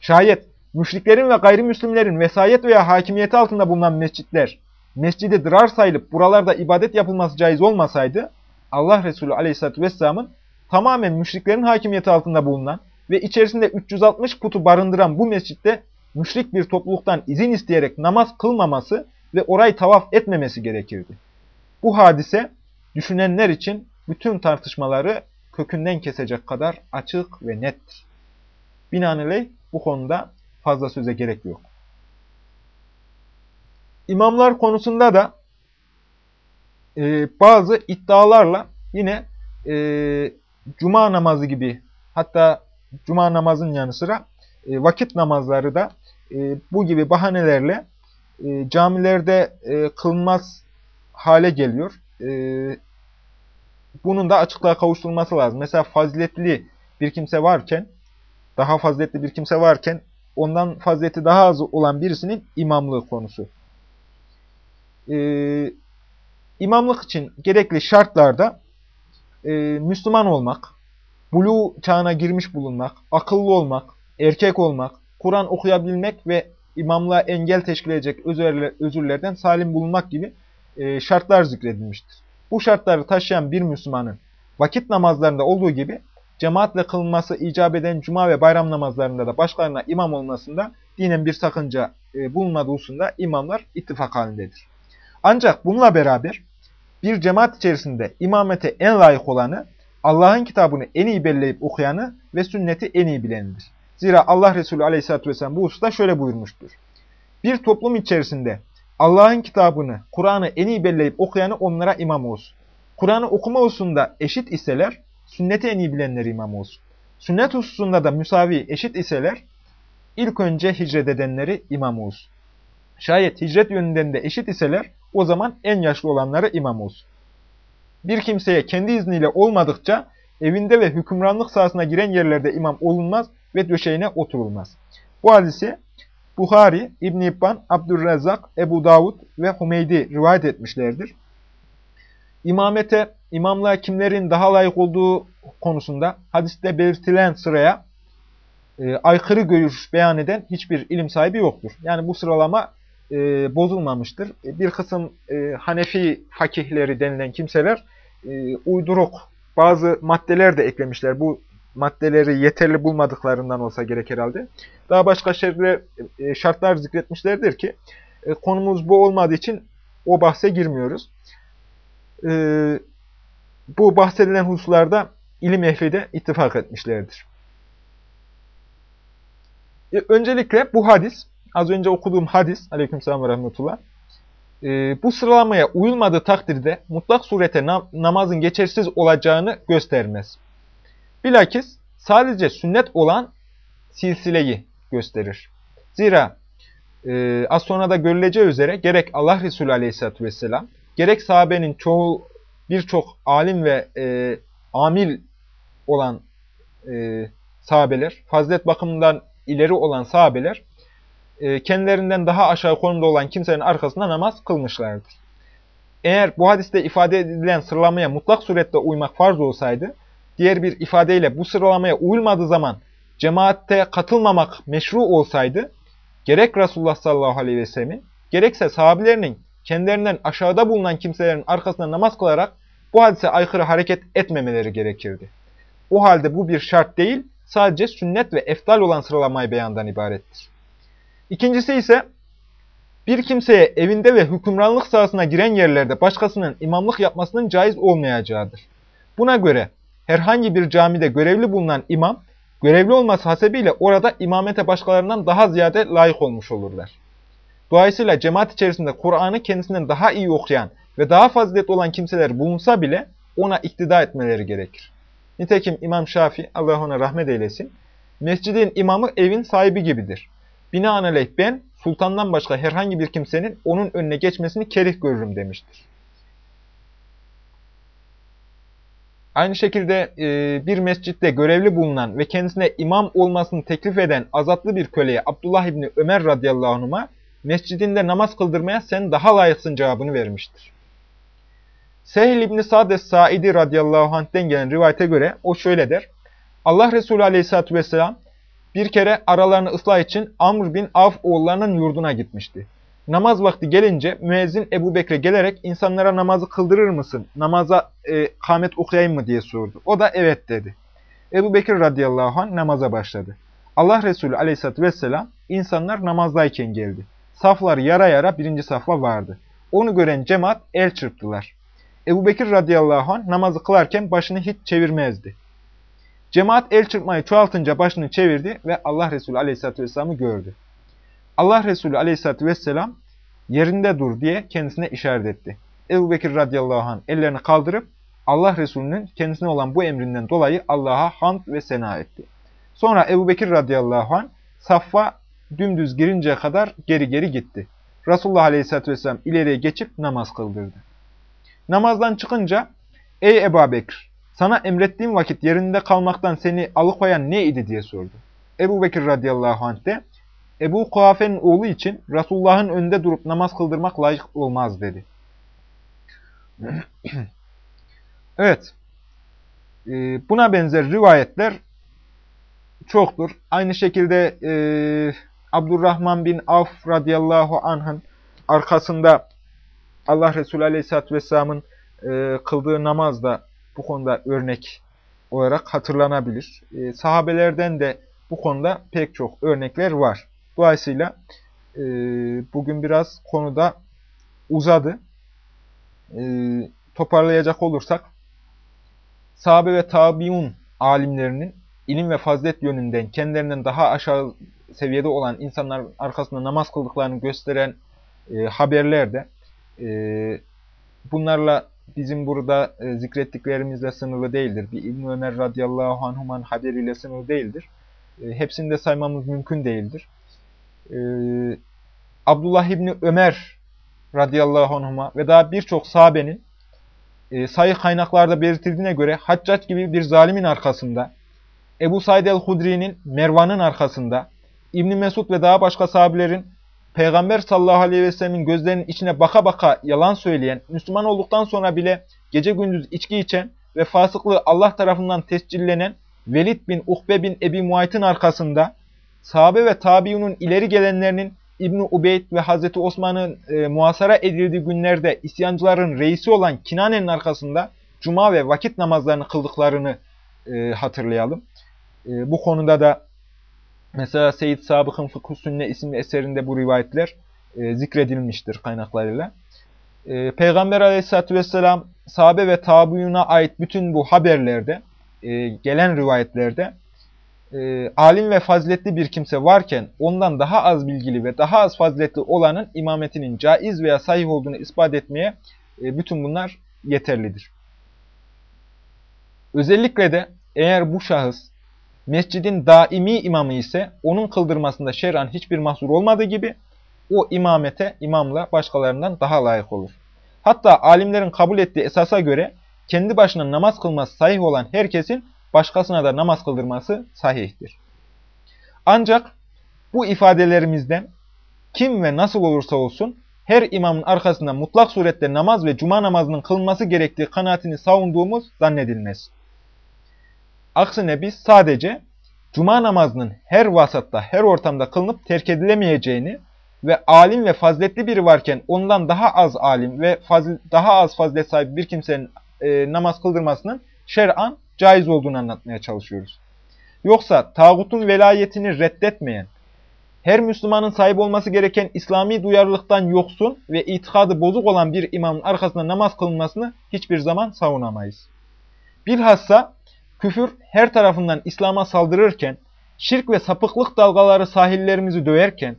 Şayet müşriklerin ve gayrimüslimlerin vesayet veya hakimiyeti altında bulunan mescitler, mescidi dırar sayılıp buralarda ibadet yapılması caiz olmasaydı, Allah Resulü Aleyhisselatü Vesselam'ın tamamen müşriklerin hakimiyeti altında bulunan ve içerisinde 360 putu barındıran bu mescitte müşrik bir topluluktan izin isteyerek namaz kılmaması ve orayı tavaf etmemesi gerekirdi. Bu hadise düşünenler için bütün tartışmaları kökünden kesecek kadar açık ve nettir. Binaenaleyh bu konuda fazla söze gerek yok. İmamlar konusunda da e, bazı iddialarla yine e, cuma namazı gibi hatta cuma namazın yanı sıra e, vakit namazları da e, bu gibi bahanelerle e, camilerde e, kılınmaz hale geliyor. E, bunun da açıklığa kavuşturulması lazım. Mesela faziletli bir kimse varken, daha faziletli bir kimse varken, ondan fazileti daha az olan birisinin imamlığı konusu. Ee, imamlık için gerekli şartlarda e, Müslüman olmak, bulu çağına girmiş bulunmak, akıllı olmak, erkek olmak, Kur'an okuyabilmek ve imamlığa engel teşkil edecek özürlerden salim bulunmak gibi e, şartlar zikredilmiştir. Bu şartları taşıyan bir Müslümanın vakit namazlarında olduğu gibi cemaatle kılınması icap eden cuma ve bayram namazlarında da başkalarına imam olmasında dinen bir sakınca e, bulunmadığı hususunda imamlar ittifak halindedir. Ancak bununla beraber bir cemaat içerisinde imamete en layık olanı, Allah'ın kitabını en iyi belleyip okuyanı ve sünneti en iyi bilenidir. Zira Allah Resulü aleyhissalatü vesselam bu hususta şöyle buyurmuştur. Bir toplum içerisinde Allah'ın kitabını, Kur'an'ı en iyi belleyip okuyanı onlara imam olsun. Kur'an'ı okuma hususunda eşit iseler, sünneti en iyi bilenler imam olsun. Sünnet hususunda da müsavi eşit iseler, ilk önce hicret edenleri imam olsun. Şayet hicret yönünden de eşit iseler, o zaman en yaşlı olanları imam olsun. Bir kimseye kendi izniyle olmadıkça, evinde ve hükümranlık sahasına giren yerlerde imam olunmaz ve döşeğine oturulmaz. Bu hadisi Buhari, İbn-i İbban, Abdurrezzak, Ebu Davud ve Humeydi rivayet etmişlerdir. İmamete, imamlığa kimlerin daha layık olduğu konusunda hadiste belirtilen sıraya e, aykırı görüş beyan eden hiçbir ilim sahibi yoktur. Yani bu sıralama e, bozulmamıştır. E, bir kısım e, Hanefi fakihleri denilen kimseler e, uyduruk bazı maddeler de eklemişler. Bu maddeleri yeterli bulmadıklarından olsa gerek herhalde. Daha başka şeyler, e, şartlar zikretmişlerdir ki e, konumuz bu olmadığı için o bahse girmiyoruz. E, bu bahsedilen hususlarda ilim ehli de ittifak etmişlerdir. Öncelikle bu hadis, az önce okuduğum hadis, aleykümselam ve rahmetullah, bu sıralamaya uyulmadığı takdirde mutlak surete namazın geçersiz olacağını göstermez. Bilakis sadece sünnet olan silsileyi gösterir. Zira e, az sonra da görüleceği üzere gerek Allah Resulü Aleyhisselatü vesselam, gerek sahabenin çoğu birçok alim ve e, amil olan e, sahabeler, fazilet bakımından ileri olan sahabeler, e, kendilerinden daha aşağı konumda olan kimsenin arkasında namaz kılmışlardır. Eğer bu hadiste ifade edilen sıralamaya mutlak surette uymak farz olsaydı, diğer bir ifadeyle bu sıralamaya uyulmadığı zaman cemaatte katılmamak meşru olsaydı, gerek Resulullah sallallahu aleyhi ve sellemin, gerekse sahabilerinin kendilerinden aşağıda bulunan kimselerin arkasında namaz kılarak bu hadise aykırı hareket etmemeleri gerekirdi. O halde bu bir şart değil, sadece sünnet ve eftal olan sıralamayı beyandan ibarettir. İkincisi ise, bir kimseye evinde ve hükümranlık sahasına giren yerlerde başkasının imamlık yapmasının caiz olmayacağıdır. Buna göre herhangi bir camide görevli bulunan imam, görevli olması hasebiyle orada imamete başkalarından daha ziyade layık olmuş olurlar. Dolayısıyla cemaat içerisinde Kur'an'ı kendisinden daha iyi okuyan ve daha faziletli olan kimseler bulunsa bile ona iktida etmeleri gerekir. Nitekim İmam Şafi, Allah ona rahmet eylesin, mescidin imamı evin sahibi gibidir. Binaenaleyh ben sultandan başka herhangi bir kimsenin onun önüne geçmesini kerih görürüm demiştir. Aynı şekilde e, bir mescitte görevli bulunan ve kendisine imam olmasını teklif eden azatlı bir köleye Abdullah İbni Ömer radıyallahu anh'a mescidinde namaz kıldırmaya sen daha layıksın cevabını vermiştir. Sehl İbni Sa'd Saidi radıyallahu anh'ten gelen rivayete göre o şöyle der. Allah Resulü aleyhissalatü vesselam bir kere aralarını ıslah için Amr bin Avf oğullarının yurduna gitmişti. Namaz vakti gelince müezzin Ebu Bekre gelerek insanlara namazı kıldırır mısın? Namaza e, kamet okuyayım mı diye sordu. O da evet dedi. Ebu Bekir radıyallahu anh namaza başladı. Allah Resulü aleyhissalatü vesselam insanlar namazdayken geldi. Saflar yara yara birinci safla vardı. Onu gören cemaat el çırptılar. Ebu Bekir radıyallahu anh namazı kılarken başını hiç çevirmezdi. Cemaat el çırpmayı çoğaltınca başını çevirdi ve Allah Resulü aleyhissalatü vesselam'ı gördü. Allah Resulü aleyhissalatü vesselam yerinde dur diye kendisine işaret etti. Ebu Bekir radıyallahu anh ellerini kaldırıp Allah Resulü'nün kendisine olan bu emrinden dolayı Allah'a hamd ve sena etti. Sonra Ebu Bekir radıyallahu anh saffa dümdüz girinceye kadar geri geri gitti. Resulullah aleyhissalatü vesselam ileriye geçip namaz kıldırdı. Namazdan çıkınca ey Ebu Bekir sana emrettiğim vakit yerinde kalmaktan seni alıkoyan neydi diye sordu. Ebu Bekir radıyallahu anh de Ebu Kuafe'nin oğlu için Resulullah'ın önünde durup namaz kıldırmak layık olmaz dedi. evet. Ee, buna benzer rivayetler çoktur. Aynı şekilde e, Abdurrahman bin Avf radıyallahu anh'ın arkasında Allah Resulü aleyhisselatü vesselamın e, kıldığı namaz da bu konuda örnek olarak hatırlanabilir. E, sahabelerden de bu konuda pek çok örnekler var. Dolayısıyla e, bugün biraz konuda uzadı. E, toparlayacak olursak, sahabe ve tabiun alimlerinin ilim ve fazilet yönünden kendilerinden daha aşağı seviyede olan insanların arkasında namaz kıldıklarını gösteren e, haberler de e, bunlarla bizim burada e, zikrettiklerimizle sınırlı değildir. Bir İbn Ömer radıyallahu anhuman haberiyle sınırlı değildir. E, hepsini de saymamız mümkün değildir. E, Abdullah İbni Ömer radıyallahu anhuma ve daha birçok sahabenin e, sayı kaynaklarda belirtildiğine göre Haccac gibi bir zalimin arkasında, Ebu Said el-Hudri'nin Mervan'ın arkasında, İbni Mesud ve daha başka sahabelerin Peygamber sallallahu aleyhi ve sellemin gözlerinin içine baka baka yalan söyleyen, Müslüman olduktan sonra bile gece gündüz içki içen ve fasıklığı Allah tarafından tescillenen Velid bin Uhbe bin Ebi Muayt'ın arkasında, sahabe ve tabiunun ileri gelenlerinin İbni Ubeyd ve Hazreti Osman'ın e, muhasara edildiği günlerde isyancıların reisi olan Kinane'nin arkasında cuma ve vakit namazlarını kıldıklarını e, hatırlayalım. E, bu konuda da mesela Seyyid Sabık'ın Fıkhu Sünne isimli eserinde bu rivayetler e, zikredilmiştir kaynaklarıyla. E, Peygamber aleyhissalatü vesselam sahabe ve tabiuna ait bütün bu haberlerde, e, gelen rivayetlerde e, alim ve faziletli bir kimse varken ondan daha az bilgili ve daha az faziletli olanın imametinin caiz veya sahih olduğunu ispat etmeye e, bütün bunlar yeterlidir. Özellikle de eğer bu şahıs mescidin daimi imamı ise onun kıldırmasında şer'an hiçbir mahsur olmadığı gibi o imamete imamla başkalarından daha layık olur. Hatta alimlerin kabul ettiği esasa göre kendi başına namaz kılması sahih olan herkesin başkasına da namaz kıldırması sahihtir. Ancak bu ifadelerimizden kim ve nasıl olursa olsun her imamın arkasında mutlak surette namaz ve cuma namazının kılınması gerektiği kanaatini savunduğumuz zannedilmez. Aksine biz sadece cuma namazının her vasatta, her ortamda kılınıp terk edilemeyeceğini ve alim ve faziletli biri varken ondan daha az alim ve fazil, daha az fazilet sahibi bir kimsenin e, namaz kıldırmasının şer'an caiz olduğunu anlatmaya çalışıyoruz. Yoksa tağutun velayetini reddetmeyen, her Müslümanın sahip olması gereken İslami duyarlılıktan yoksun ve itikadı bozuk olan bir imamın arkasında namaz kılınmasını hiçbir zaman savunamayız. Bilhassa küfür her tarafından İslam'a saldırırken, şirk ve sapıklık dalgaları sahillerimizi döverken,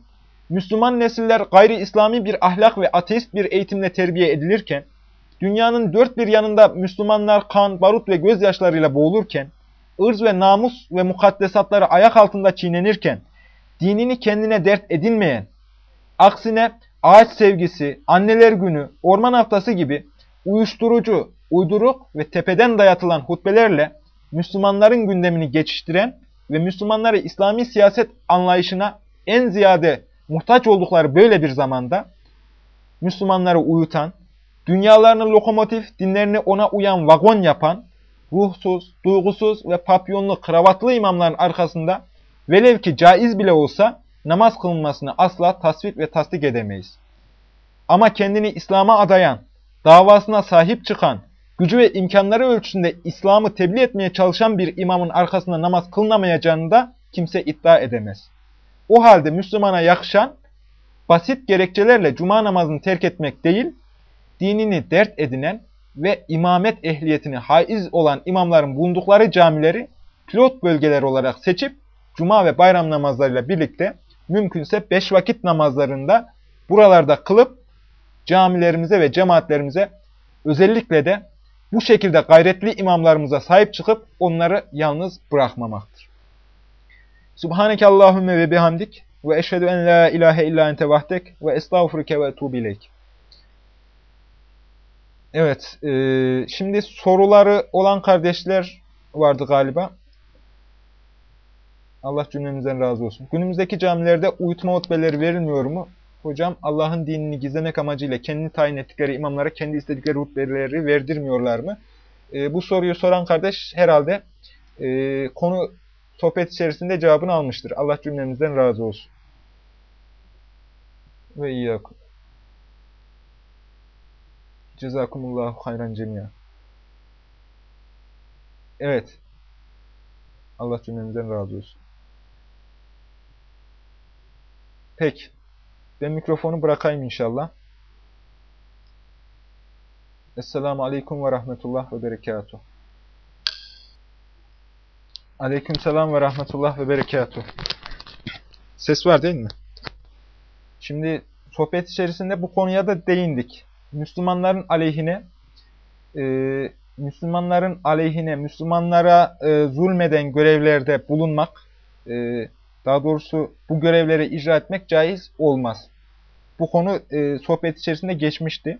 Müslüman nesiller gayri İslami bir ahlak ve ateist bir eğitimle terbiye edilirken, dünyanın dört bir yanında Müslümanlar kan, barut ve gözyaşlarıyla boğulurken, ırz ve namus ve mukaddesatları ayak altında çiğnenirken, dinini kendine dert edinmeyen, aksine ağaç sevgisi, anneler günü, orman haftası gibi uyuşturucu, uyduruk ve tepeden dayatılan hutbelerle Müslümanların gündemini geçiştiren ve Müslümanları İslami siyaset anlayışına en ziyade muhtaç oldukları böyle bir zamanda Müslümanları uyutan, dünyalarını lokomotif, dinlerini ona uyan vagon yapan, ruhsuz, duygusuz ve papyonlu, kravatlı imamların arkasında velev ki caiz bile olsa namaz kılınmasını asla tasvip ve tasdik edemeyiz. Ama kendini İslam'a adayan, davasına sahip çıkan, gücü ve imkanları ölçüsünde İslam'ı tebliğ etmeye çalışan bir imamın arkasında namaz kılınamayacağını da kimse iddia edemez. O halde Müslümana yakışan, basit gerekçelerle cuma namazını terk etmek değil, dinini dert edinen ve imamet ehliyetini haiz olan imamların bulundukları camileri pilot bölgeler olarak seçip cuma ve bayram namazlarıyla birlikte mümkünse beş vakit namazlarında buralarda kılıp camilerimize ve cemaatlerimize özellikle de bu şekilde gayretli imamlarımıza sahip çıkıp onları yalnız bırakmamaktır. Subhaneke Allahümme ve bihamdik ve eşhedü en la ilahe illa ente vahdek ve estağfurike ve etubileyk. Evet, e, şimdi soruları olan kardeşler vardı galiba. Allah cümlemizden razı olsun. Günümüzdeki camilerde uyutma hutbeleri verilmiyor mu? Hocam Allah'ın dinini gizlemek amacıyla kendi tayin ettikleri imamlara kendi istedikleri hutbeleri verdirmiyorlar mı? E, bu soruyu soran kardeş herhalde e, konu sohbet içerisinde cevabını almıştır. Allah cümlemizden razı olsun. Ve iyyakum. Cezakumullahu hayran cemiya. Evet. Allah cümlemizden razı olsun. Peki. Ben mikrofonu bırakayım inşallah. Esselamu Aleyküm ve Rahmetullah ve Berekatuhu. Aleyküm selam ve rahmetullah ve berekatuhu. Ses var değil mi? Şimdi sohbet içerisinde bu konuya da değindik. Müslümanların aleyhine, e, Müslümanların aleyhine, Müslümanlara e, zulmeden görevlerde bulunmak, e, daha doğrusu bu görevleri icra etmek caiz olmaz. Bu konu e, sohbet içerisinde geçmişti.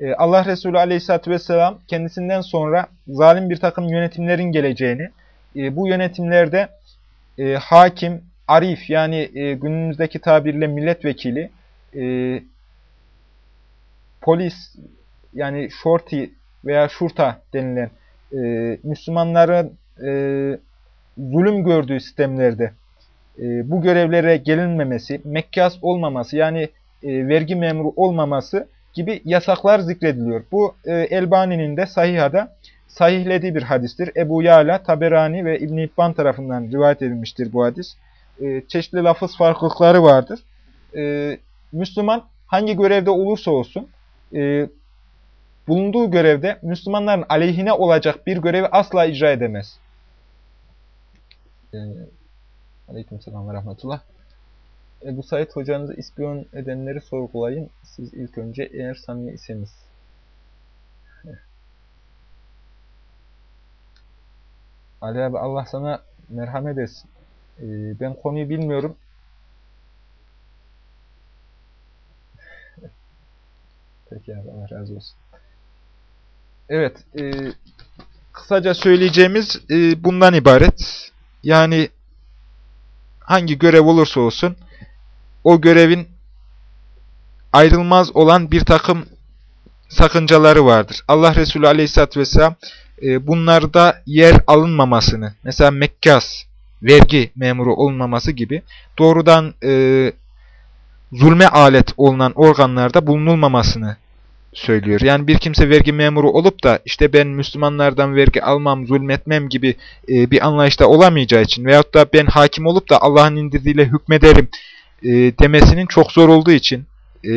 E, Allah Resulü Aleyhisselatü vesselam kendisinden sonra zalim bir takım yönetimlerin geleceğini, e, bu yönetimlerde e, hakim, arif yani e, günümüzdeki tabirle milletvekili, e, polis yani şorti veya şurta denilen e, Müslümanların e, zulüm gördüğü sistemlerde e, bu görevlere gelinmemesi, mekkas olmaması yani e, vergi memuru olmaması gibi yasaklar zikrediliyor. Bu e, Elbani'nin de Sahiha'da sahihlediği bir hadistir. Ebu Yala, Taberani ve İbn-i İbban tarafından rivayet edilmiştir bu hadis. E, çeşitli lafız farklılıkları vardır. Müslüman hangi görevde olursa olsun, bulunduğu görevde Müslümanların aleyhine olacak bir görevi asla icra edemez. E, Aleyküm selam ve rahmetullah. Ebu Said hocanızı ispiyon edenleri sorgulayın. Siz ilk önce eğer samimi iseniz. Ali abi Allah sana merhamet etsin. Ee, ben konuyu bilmiyorum. Peki abi Allah razı olsun. Evet. E, kısaca söyleyeceğimiz e, bundan ibaret. Yani hangi görev olursa olsun o görevin ayrılmaz olan bir takım sakıncaları vardır. Allah Resulü Aleyhisselatü Vesselam e, bunlarda yer alınmamasını, mesela mekkas, vergi memuru olmaması gibi doğrudan e, zulme alet olunan organlarda bulunulmamasını söylüyor. Yani bir kimse vergi memuru olup da işte ben Müslümanlardan vergi almam, zulmetmem gibi e, bir anlayışta olamayacağı için veyahut da ben hakim olup da Allah'ın indirdiğiyle hükmederim e, demesinin çok zor olduğu için e,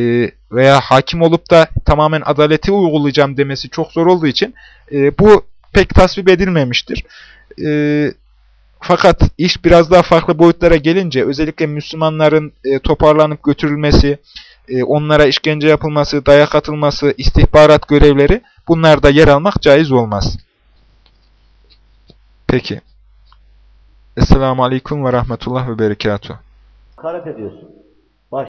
veya hakim olup da tamamen adaleti uygulayacağım demesi çok zor olduğu için e, bu pek tasvip edilmemiştir. E, fakat iş biraz daha farklı boyutlara gelince özellikle Müslümanların e, toparlanıp götürülmesi, e, onlara işkence yapılması, dayak atılması, istihbarat görevleri bunlarda yer almak caiz olmaz. Peki. Esselamu Aleyküm ve Rahmetullah ve Berekatuhu. Hakaret ediyorsun.